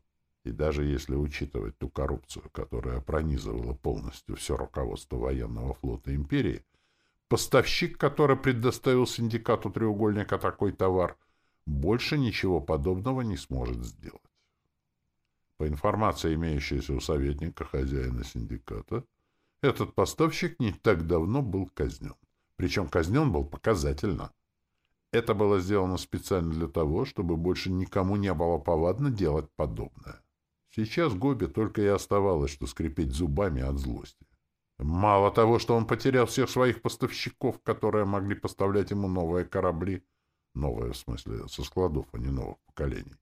И даже если учитывать ту коррупцию, которая пронизывала полностью все руководство военного флота империи, поставщик, который предоставил синдикату треугольника такой товар, больше ничего подобного не сможет сделать. По информации, имеющейся у советника хозяина синдиката, этот поставщик не так давно был казнен. Причем казнен был показательно. Это было сделано специально для того, чтобы больше никому не было повадно делать подобное. Сейчас Гоби только и оставалось, что скрипеть зубами от злости. Мало того, что он потерял всех своих поставщиков, которые могли поставлять ему новые корабли, новые в смысле со складов, а не новых поколений,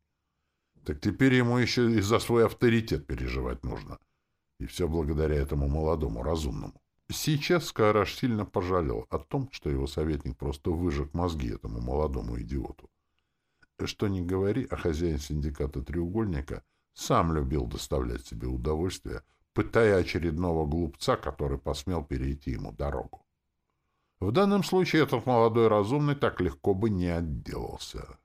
так теперь ему еще и за свой авторитет переживать нужно. И все благодаря этому молодому, разумному. Сейчас Скараш сильно пожалел о том, что его советник просто выжег мозги этому молодому идиоту. Что ни говори, а хозяин синдиката «Треугольника» сам любил доставлять себе удовольствие, пытая очередного глупца, который посмел перейти ему дорогу. В данном случае этот молодой разумный так легко бы не отделался.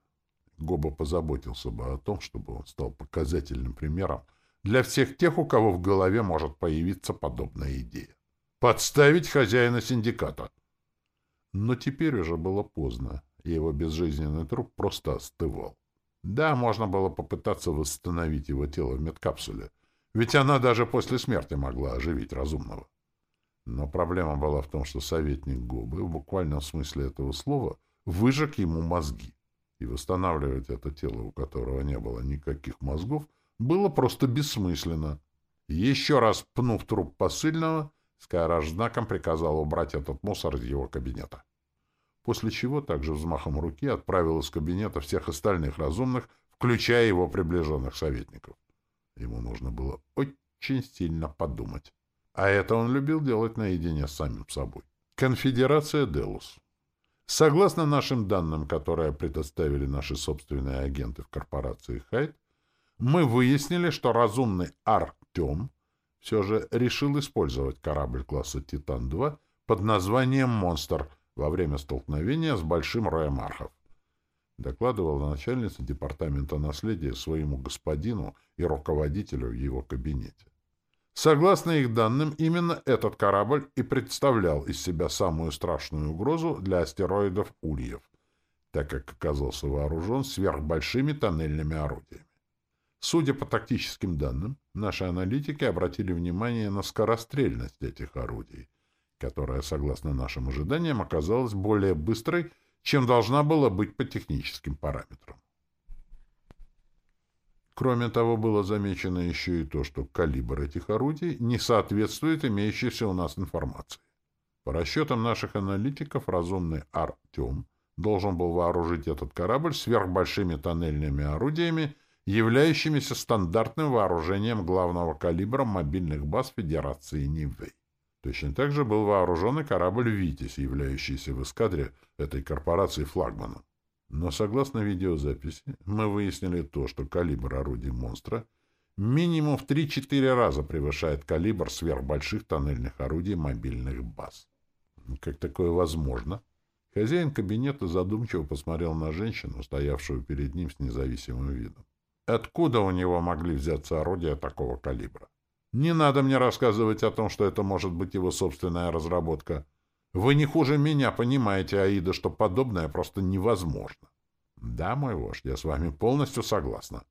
Гоба позаботился бы о том, чтобы он стал показательным примером для всех тех, у кого в голове может появиться подобная идея. Подставить хозяина синдиката. Но теперь уже было поздно, и его безжизненный труп просто остывал. Да, можно было попытаться восстановить его тело в медкапсуле, ведь она даже после смерти могла оживить разумного. Но проблема была в том, что советник Гобы, в буквальном смысле этого слова, выжег ему мозги и восстанавливать это тело, у которого не было никаких мозгов, было просто бессмысленно. Еще раз пнув труп посыльного, Скайраж знаком приказал убрать этот мусор из его кабинета. После чего также взмахом руки отправил из кабинета всех остальных разумных, включая его приближенных советников. Ему нужно было очень сильно подумать. А это он любил делать наедине с самим собой. Конфедерация Делус. Согласно нашим данным, которые предоставили наши собственные агенты в корпорации Хайт, мы выяснили, что разумный Артем все же решил использовать корабль класса «Титан-2» под названием «Монстр» во время столкновения с большим роем архов. Докладывала начальница департамента наследия своему господину и руководителю в его кабинете. Согласно их данным, именно этот корабль и представлял из себя самую страшную угрозу для астероидов Ульев, так как оказался вооружен сверхбольшими тоннельными орудиями. Судя по тактическим данным, наши аналитики обратили внимание на скорострельность этих орудий, которая, согласно нашим ожиданиям, оказалась более быстрой, чем должна была быть по техническим параметрам. Кроме того, было замечено еще и то, что калибр этих орудий не соответствует имеющейся у нас информации. По расчетам наших аналитиков, разумный «Артем» должен был вооружить этот корабль сверхбольшими тоннельными орудиями являющимися стандартным вооружением главного калибра мобильных баз Федерации Нивэй. Точно так же был вооружен и корабль «Витязь», являющийся в эскадре этой корпорации флагманом. Но согласно видеозаписи, мы выяснили то, что калибр орудий «Монстра» минимум в 3-4 раза превышает калибр сверхбольших тоннельных орудий мобильных баз. Как такое возможно? Хозяин кабинета задумчиво посмотрел на женщину, стоявшую перед ним с независимым видом. Откуда у него могли взяться орудия такого калибра? Не надо мне рассказывать о том, что это может быть его собственная разработка. Вы не хуже меня понимаете, Аида, что подобное просто невозможно. Да, мой вождь, я с вами полностью согласна.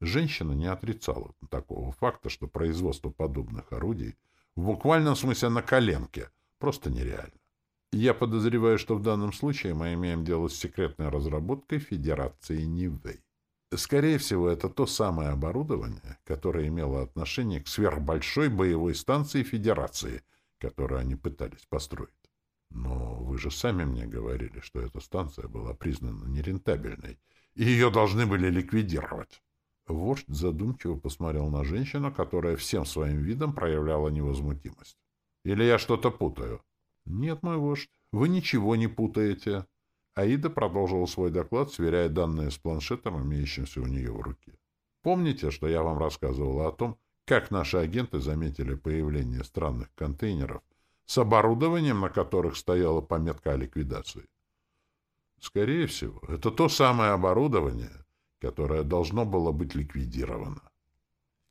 Женщина не отрицала такого факта, что производство подобных орудий в буквальном смысле на коленке просто нереально. Я подозреваю, что в данном случае мы имеем дело с секретной разработкой Федерации Нивэй. Скорее всего, это то самое оборудование, которое имело отношение к сверхбольшой боевой станции Федерации, которую они пытались построить. Но вы же сами мне говорили, что эта станция была признана нерентабельной, и ее должны были ликвидировать. Вождь задумчиво посмотрел на женщину, которая всем своим видом проявляла невозмутимость. Или я что-то путаю? Нет, мой вождь, вы ничего не путаете. Аида продолжила свой доклад, сверяя данные с планшетом, имеющимся у нее в руке. Помните, что я вам рассказывал о том, как наши агенты заметили появление странных контейнеров с оборудованием, на которых стояла пометка о ликвидации? Скорее всего, это то самое оборудование, которое должно было быть ликвидировано.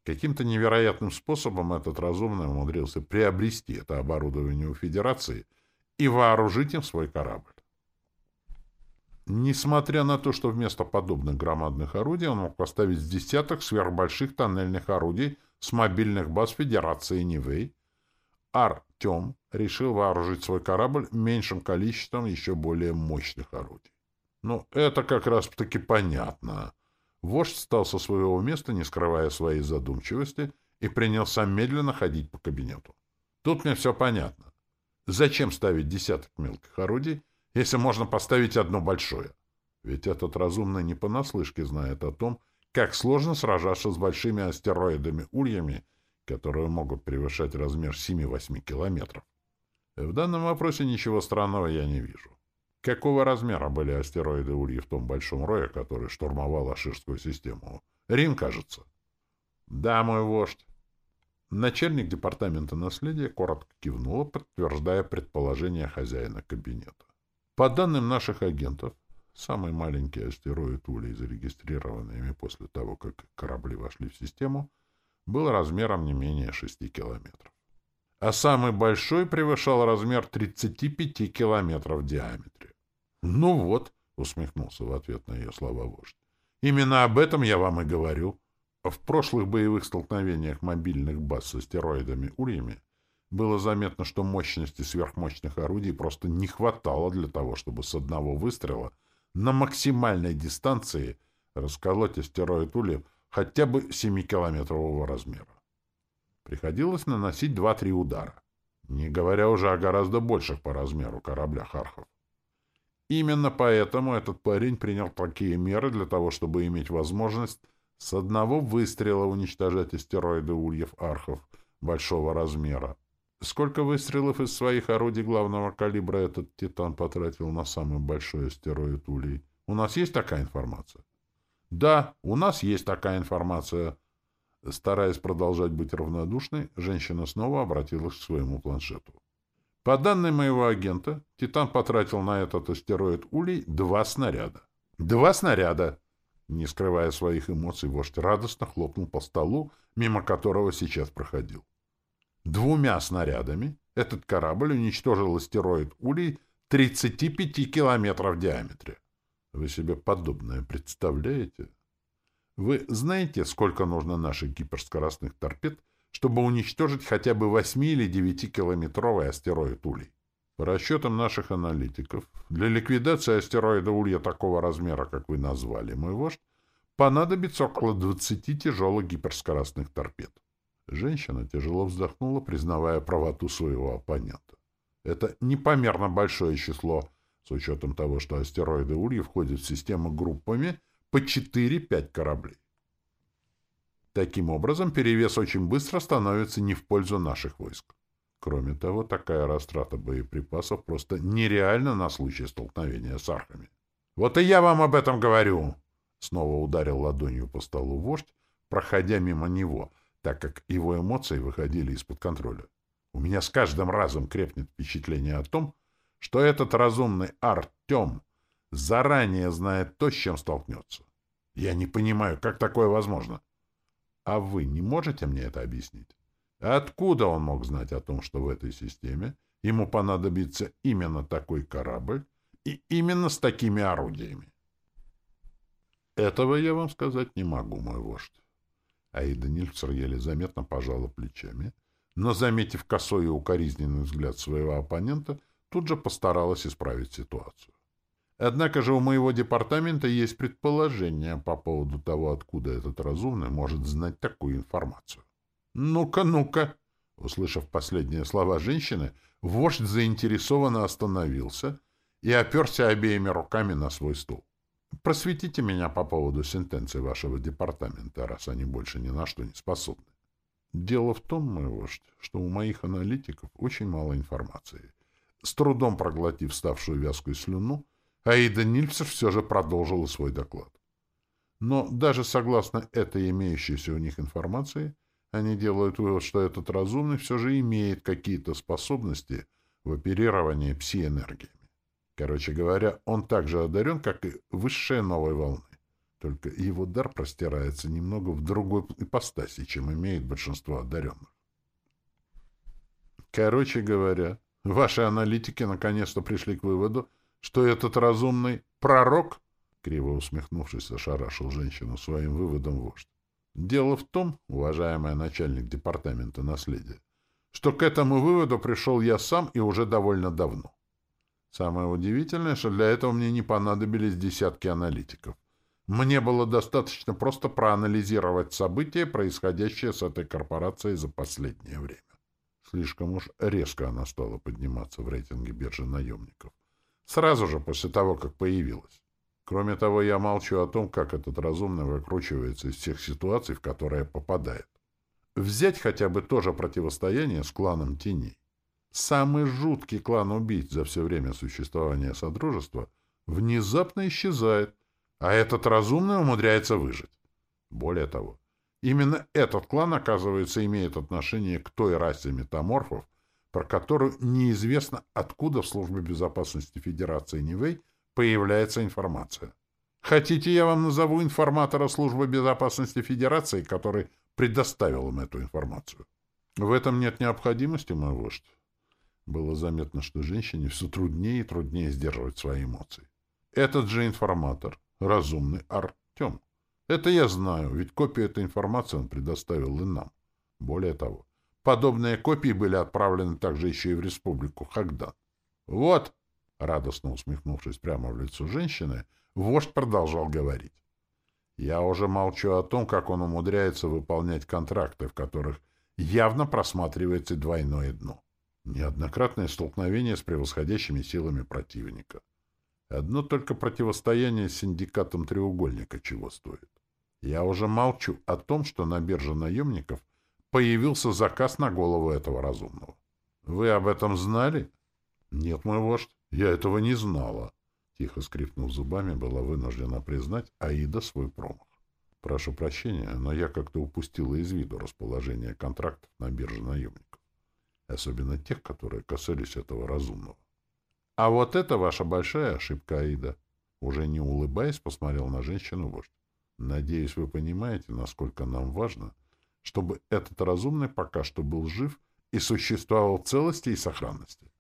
Каким-то невероятным способом этот разумный умудрился приобрести это оборудование у Федерации и вооружить им свой корабль. Несмотря на то, что вместо подобных громадных орудий он мог поставить десяток сверхбольших тоннельных орудий с мобильных баз Федерации Нивэй, Артем решил вооружить свой корабль меньшим количеством еще более мощных орудий. Ну, это как раз-таки понятно. Вождь встал со своего места, не скрывая своей задумчивости, и принялся медленно ходить по кабинету. Тут мне все понятно. Зачем ставить десяток мелких орудий, если можно поставить одно большое? Ведь этот разумный не понаслышке знает о том, как сложно сражаться с большими астероидами-ульями, которые могут превышать размер 7-8 километров. В данном вопросе ничего странного я не вижу. Какого размера были астероиды Ульи в том большом рое, который штурмовал Аширскую систему? Рин, кажется. Да, мой вождь. Начальник департамента наследия коротко кивнула, подтверждая предположение хозяина кабинета. По данным наших агентов, самый маленький астероид Улей, зарегистрированный ими после того, как корабли вошли в систему, был размером не менее 6 километров. А самый большой превышал размер 35 километров в диаметре. «Ну вот», — усмехнулся в ответ на ее слова вождь, — «именно об этом я вам и говорю. В прошлых боевых столкновениях мобильных баз с астероидами-ульями было заметно, что мощности сверхмощных орудий просто не хватало для того, чтобы с одного выстрела на максимальной дистанции расколоть астероид Ули хотя бы 7-километрового размера. Приходилось наносить 2-3 удара, не говоря уже о гораздо больших по размеру кораблях архов. Именно поэтому этот парень принял такие меры для того, чтобы иметь возможность С одного выстрела уничтожать астероиды ульев-архов большого размера. Сколько выстрелов из своих орудий главного калибра этот «Титан» потратил на самый большой астероид Улей? У нас есть такая информация? Да, у нас есть такая информация. Стараясь продолжать быть равнодушной, женщина снова обратилась к своему планшету. По данным моего агента, «Титан» потратил на этот астероид Улей два снаряда. Два снаряда! Не скрывая своих эмоций, вождь радостно хлопнул по столу, мимо которого сейчас проходил. Двумя снарядами этот корабль уничтожил астероид Улей 35 километров в диаметре. Вы себе подобное представляете? Вы знаете, сколько нужно наших гиперскоростных торпед, чтобы уничтожить хотя бы 8 или 9-километровый астероид Улей? По расчетам наших аналитиков, для ликвидации астероида Улья такого размера, как вы назвали, мой вождь, понадобится около 20 тяжелых гиперскоростных торпед. Женщина тяжело вздохнула, признавая правоту своего оппонента. Это непомерно большое число, с учетом того, что астероиды Ульи входят в систему группами по 4-5 кораблей. Таким образом, перевес очень быстро становится не в пользу наших войск. Кроме того, такая растрата боеприпасов просто нереальна на случай столкновения с архами. «Вот и я вам об этом говорю!» Снова ударил ладонью по столу вождь, проходя мимо него — так как его эмоции выходили из-под контроля. У меня с каждым разом крепнет впечатление о том, что этот разумный Артем заранее знает то, с чем столкнется. Я не понимаю, как такое возможно. А вы не можете мне это объяснить? Откуда он мог знать о том, что в этой системе ему понадобится именно такой корабль и именно с такими орудиями? Этого я вам сказать не могу, мой вождь. Аида Нильцер еле заметно пожала плечами, но, заметив косой и укоризненный взгляд своего оппонента, тут же постаралась исправить ситуацию. Однако же у моего департамента есть предположение по поводу того, откуда этот разумный может знать такую информацию. «Ну-ка, ну-ка!» Услышав последние слова женщины, вождь заинтересованно остановился и оперся обеими руками на свой стул. Просветите меня по поводу сентенции вашего департамента, раз они больше ни на что не способны. Дело в том, мой вождь, что у моих аналитиков очень мало информации. С трудом проглотив ставшую вязкую слюну, Аида Нильцер все же продолжила свой доклад. Но даже согласно этой имеющейся у них информации, они делают вывод, что этот разумный все же имеет какие-то способности в оперировании пси-энергией. Короче говоря, он так же одарен, как и высшая новой волны. Только его дар простирается немного в другой ипостаси, чем имеет большинство одаренных. Короче говоря, ваши аналитики наконец-то пришли к выводу, что этот разумный пророк, криво усмехнувшись, ошарашил женщину своим выводом вождь. Дело в том, уважаемый начальник департамента наследия, что к этому выводу пришел я сам и уже довольно давно. Самое удивительное, что для этого мне не понадобились десятки аналитиков. Мне было достаточно просто проанализировать события, происходящие с этой корпорацией за последнее время. Слишком уж резко она стала подниматься в рейтинге биржи наемников. Сразу же после того, как появилась. Кроме того, я молчу о том, как этот разумный выкручивается из всех ситуаций, в которые попадает. Взять хотя бы то же противостояние с кланом теней. Самый жуткий клан убийц за все время существования Содружества внезапно исчезает, а этот разумный умудряется выжить. Более того, именно этот клан, оказывается, имеет отношение к той расе метаморфов, про которую неизвестно, откуда в Службе безопасности Федерации Нивэй появляется информация. Хотите, я вам назову информатора Службы безопасности Федерации, который предоставил им эту информацию? В этом нет необходимости, мой вождь. Было заметно, что женщине все труднее и труднее сдерживать свои эмоции. Этот же информатор, разумный Артем. Это я знаю, ведь копию этой информации он предоставил и нам. Более того, подобные копии были отправлены также еще и в республику Хагдан. Вот, радостно усмехнувшись прямо в лицо женщины, вождь продолжал говорить. Я уже молчу о том, как он умудряется выполнять контракты, в которых явно просматривается двойное дно. Неоднократное столкновение с превосходящими силами противника. Одно только противостояние с синдикатом треугольника чего стоит. Я уже молчу о том, что на бирже наемников появился заказ на голову этого разумного. Вы об этом знали? Нет, мой вождь, я этого не знала. Тихо скрипнув зубами, была вынуждена признать Аида свой промах. Прошу прощения, но я как-то упустила из виду расположение контрактов на бирже наемников. Особенно тех, которые касались этого разумного. А вот это ваша большая ошибка, Аида. Уже не улыбаясь, посмотрел на женщину вождь. Надеюсь, вы понимаете, насколько нам важно, чтобы этот разумный пока что был жив и существовал в целости и сохранности.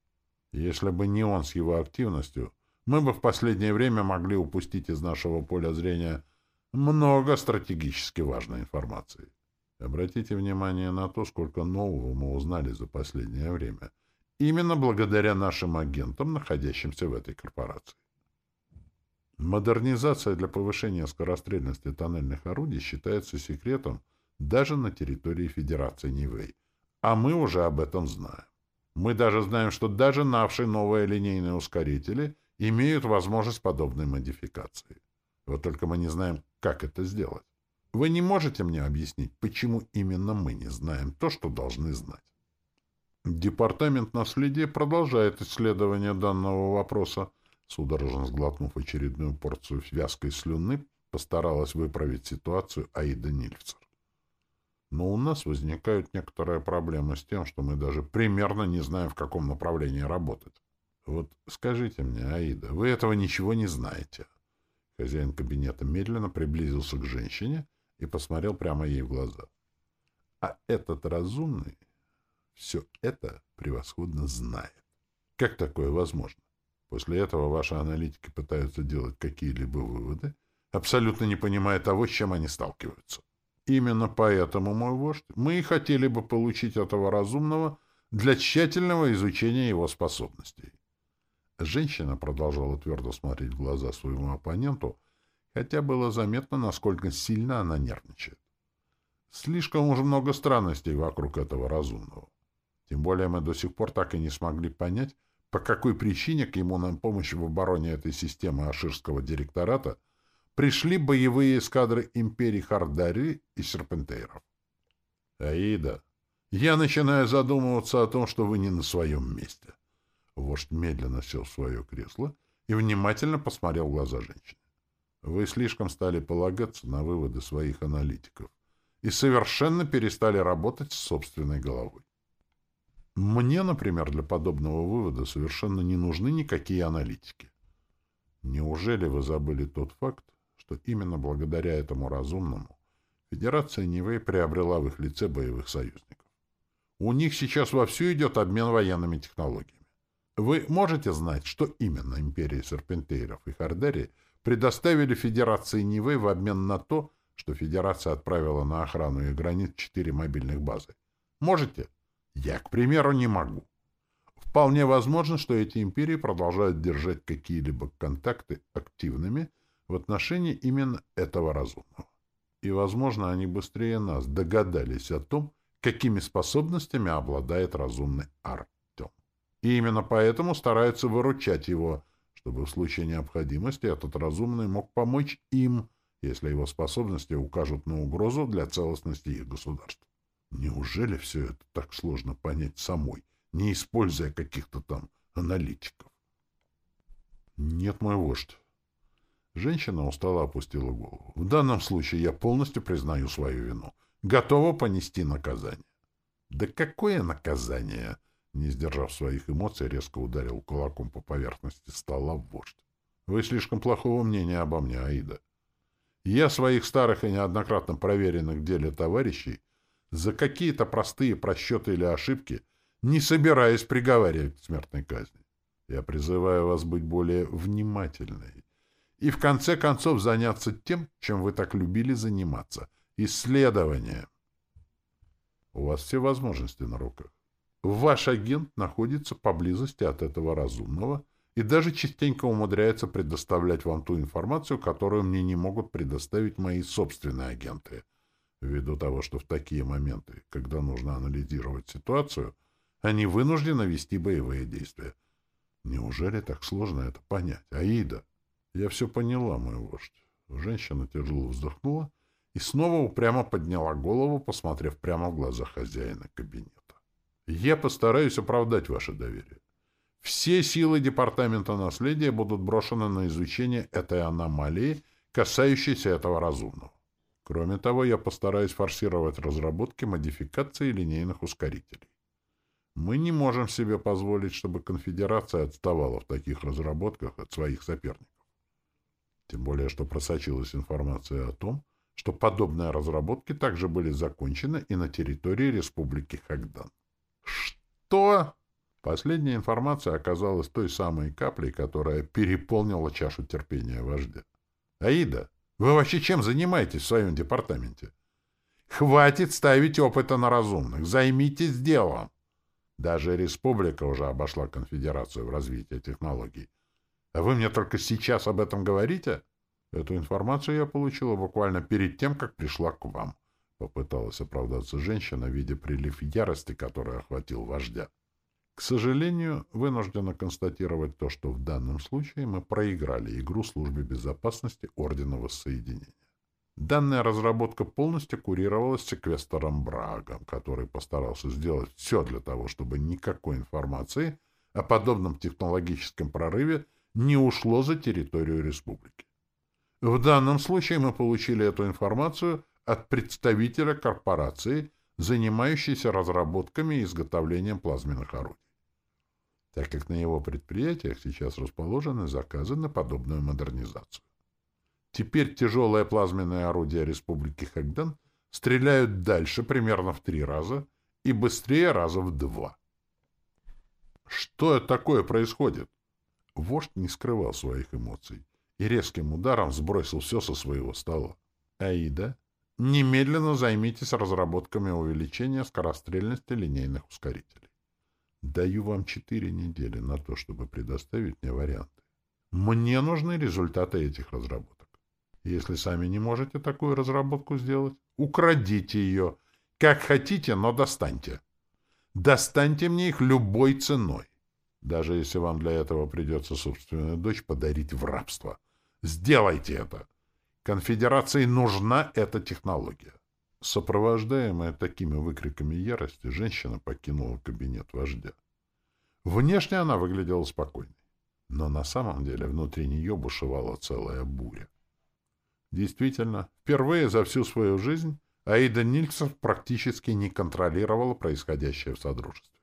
Если бы не он с его активностью, мы бы в последнее время могли упустить из нашего поля зрения много стратегически важной информации. Обратите внимание на то, сколько нового мы узнали за последнее время, именно благодаря нашим агентам, находящимся в этой корпорации. Модернизация для повышения скорострельности тоннельных орудий считается секретом даже на территории Федерации Нивэй. А мы уже об этом знаем. Мы даже знаем, что даже навшие новые линейные ускорители имеют возможность подобной модификации. Вот только мы не знаем, как это сделать. Вы не можете мне объяснить, почему именно мы не знаем то, что должны знать? Департамент наследия продолжает исследование данного вопроса, Судорожно сглотнув очередную порцию вязкой слюны, постаралась выправить ситуацию Аида Нильфцер. Но у нас возникают некоторые проблемы с тем, что мы даже примерно не знаем, в каком направлении работать. Вот скажите мне, Аида, вы этого ничего не знаете. Хозяин кабинета медленно приблизился к женщине и посмотрел прямо ей в глаза. А этот разумный все это превосходно знает. Как такое возможно? После этого ваши аналитики пытаются делать какие-либо выводы, абсолютно не понимая того, с чем они сталкиваются. Именно поэтому, мой вождь, мы и хотели бы получить этого разумного для тщательного изучения его способностей. Женщина продолжала твердо смотреть в глаза своему оппоненту, хотя было заметно, насколько сильно она нервничает. Слишком уж много странностей вокруг этого разумного. Тем более мы до сих пор так и не смогли понять, по какой причине к ему на помощь в обороне этой системы Аширского директората пришли боевые эскадры империи Хардари и Серпентейров. Аида, я начинаю задумываться о том, что вы не на своем месте. Вождь медленно сел в свое кресло и внимательно посмотрел в глаза женщине. Вы слишком стали полагаться на выводы своих аналитиков и совершенно перестали работать с собственной головой. Мне, например, для подобного вывода совершенно не нужны никакие аналитики. Неужели вы забыли тот факт, что именно благодаря этому разумному Федерация Нивэй приобрела в их лице боевых союзников? У них сейчас вовсю идет обмен военными технологиями. Вы можете знать, что именно империи Серпентейров и Хардери предоставили Федерации Нивэй в обмен на то, что Федерация отправила на охрану их границ четыре мобильных базы? Можете? — я, к примеру, не могу. Вполне возможно, что эти империи продолжают держать какие-либо контакты активными в отношении именно этого разумного. И, возможно, они быстрее нас догадались о том, какими способностями обладает разумный Артем. И именно поэтому стараются выручать его, чтобы в случае необходимости этот разумный мог помочь им, если его способности укажут на угрозу для целостности их государства. Неужели все это так сложно понять самой, не используя каких-то там аналитиков? Нет, мой вождь. Женщина устало опустила голову. В данном случае я полностью признаю свою вину. Готова понести наказание. Да какое наказание? Не сдержав своих эмоций, резко ударил кулаком по поверхности стола вождь. Вы слишком плохого мнения обо мне, Аида. Я своих старых и неоднократно проверенных в деле товарищей за какие-то простые просчеты или ошибки не собираюсь приговаривать к смертной казни. Я призываю вас быть более внимательной и в конце концов заняться тем, чем вы так любили заниматься — исследованием. У вас все возможности на руках. Ваш агент находится поблизости от этого разумного и даже частенько умудряется предоставлять вам ту информацию, которую мне не могут предоставить мои собственные агенты — ввиду того, что в такие моменты, когда нужно анализировать ситуацию, они вынуждены вести боевые действия. Неужели так сложно это понять? Аида, я все поняла, мой вождь. Женщина тяжело вздохнула и снова упрямо подняла голову, посмотрев прямо в глаза хозяина кабинета. «Я постараюсь оправдать ваше доверие. Все силы Департамента наследия будут брошены на изучение этой аномалии, касающейся этого разумного. Кроме того, я постараюсь форсировать разработки модификации линейных ускорителей. Мы не можем себе позволить, чтобы конфедерация отставала в таких разработках от своих соперников. Тем более, что просочилась информация о том, что подобные разработки также были закончены и на территории Республики Хагдан. Что? Последняя информация оказалась той самой каплей, которая переполнила чашу терпения вождя. «Аида, вы вообще чем занимаетесь в своем департаменте? Хватит ставить опыта на разумных, займитесь делом!» Даже республика уже обошла конфедерацию в развитии технологий. А вы мне только сейчас об этом говорите? Эту информацию я получила буквально перед тем, как пришла к вам. Попыталась оправдаться женщина, видя прилив ярости, который охватил вождя. К сожалению, вынуждена констатировать то, что в данном случае мы проиграли игру службе безопасности Ордена Воссоединения. Данная разработка полностью курировалась секвестором Брагом, который постарался сделать все для того, чтобы никакой информации о подобном технологическом прорыве не ушло за территорию республики. В данном случае мы получили эту информацию от представителя корпорации, занимающейся разработками и изготовлением плазменных орудий так как на его предприятиях сейчас расположены заказы на подобную модернизацию. Теперь тяжелое плазменное орудие Республики Хагдан стреляют дальше примерно в три раза и быстрее раза в два. Что это такое происходит? Вождь не скрывал своих эмоций и резким ударом сбросил все со своего стола. Аида, немедленно займитесь разработками увеличения скорострельности линейных ускорителей. Даю вам четыре недели на то, чтобы предоставить мне варианты. Мне нужны результаты этих разработок. Если сами не можете такую разработку сделать, украдите ее. Как хотите, но достаньте. Достаньте мне их любой ценой. Даже если вам для этого придется собственную дочь подарить в рабство. Сделайте это. Конфедерации нужна эта технология. Сопровождаемая такими выкриками ярости, женщина покинула кабинет вождя. Внешне она выглядела спокойной, но на самом деле внутри нее бушевала целая буря. Действительно, впервые за всю свою жизнь Аида Нильсов практически не контролировала происходящее в Содружестве.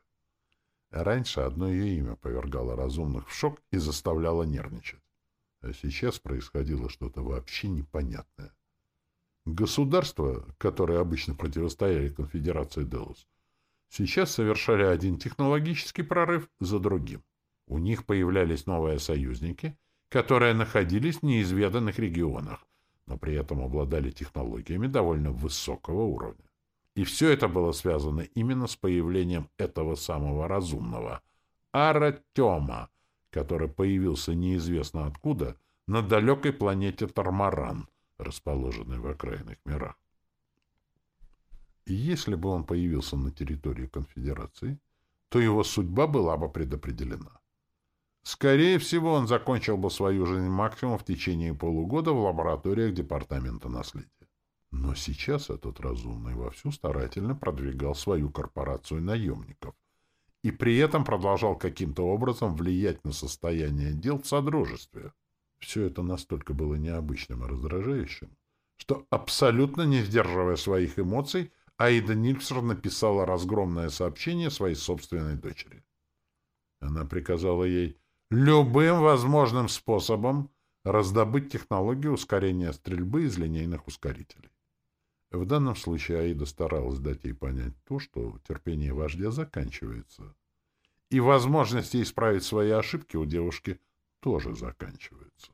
Раньше одно ее имя повергало разумных в шок и заставляло нервничать. А сейчас происходило что-то вообще непонятное. Государства, которые обычно противостояли конфедерации Делос, сейчас совершали один технологический прорыв за другим. У них появлялись новые союзники, которые находились в неизведанных регионах, но при этом обладали технологиями довольно высокого уровня. И все это было связано именно с появлением этого самого разумного, Аратема, который появился неизвестно откуда на далекой планете Тормаран — расположенной в окраинных мирах. Если бы он появился на территории конфедерации, то его судьба была бы предопределена. Скорее всего, он закончил бы свою жизнь максимум в течение полугода в лабораториях Департамента наследия. Но сейчас этот разумный вовсю старательно продвигал свою корпорацию наемников и при этом продолжал каким-то образом влиять на состояние дел в Содружестве. Все это настолько было необычным и раздражающим, что, абсолютно не сдерживая своих эмоций, Аида Нильсер написала разгромное сообщение своей собственной дочери. Она приказала ей любым возможным способом раздобыть технологию ускорения стрельбы из линейных ускорителей. В данном случае Аида старалась дать ей понять то, что терпение вождя заканчивается, и возможности исправить свои ошибки у девушки тоже заканчиваются.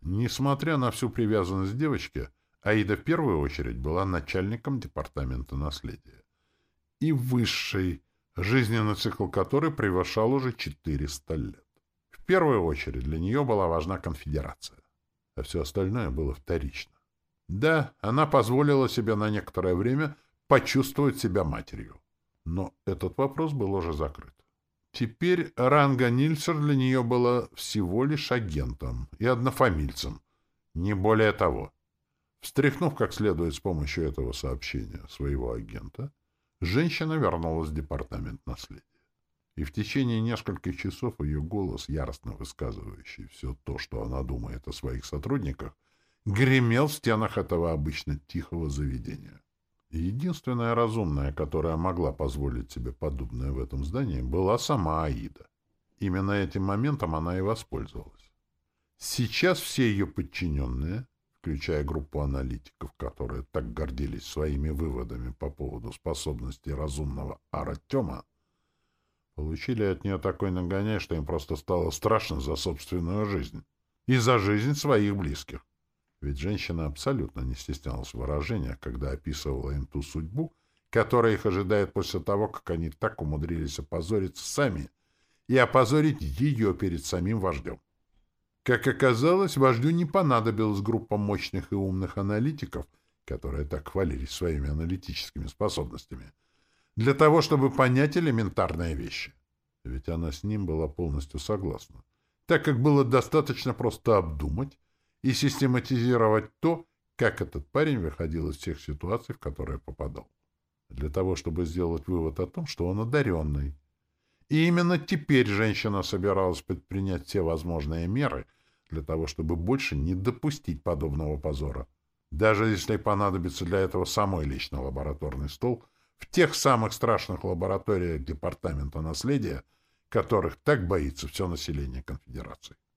Несмотря на всю привязанность девочки, Аида в первую очередь была начальником департамента наследия. И высшей, жизненный цикл которой превышал уже 400 лет. В первую очередь для нее была важна конфедерация, а все остальное было вторично. Да, она позволила себе на некоторое время почувствовать себя матерью. Но этот вопрос был уже закрыт. Теперь Ранга Нильсер для нее была всего лишь агентом и однофамильцем, не более того. Встряхнув как следует с помощью этого сообщения своего агента, женщина вернулась в департамент наследия. И в течение нескольких часов ее голос, яростно высказывающий все то, что она думает о своих сотрудниках, гремел в стенах этого обычно тихого заведения. Единственная разумная, которая могла позволить себе подобное в этом здании, была сама Аида. Именно этим моментом она и воспользовалась. Сейчас все ее подчиненные, включая группу аналитиков, которые так гордились своими выводами по поводу способностей разумного Аратема, получили от нее такой нагоняй, что им просто стало страшно за собственную жизнь и за жизнь своих близких. Ведь женщина абсолютно не стеснялась в выражениях, когда описывала им ту судьбу, которая их ожидает после того, как они так умудрились опозориться сами и опозорить ее перед самим вождем. Как оказалось, вождю не понадобилась группа мощных и умных аналитиков, которые так хвалились своими аналитическими способностями, для того, чтобы понять элементарные вещи. Ведь она с ним была полностью согласна, так как было достаточно просто обдумать и систематизировать то, как этот парень выходил из всех ситуаций, в которые попадал. Для того, чтобы сделать вывод о том, что он одаренный. И именно теперь женщина собиралась предпринять все возможные меры для того, чтобы больше не допустить подобного позора. Даже если понадобится для этого самой личный лабораторный стол в тех самых страшных лабораториях Департамента наследия, которых так боится все население конфедерации.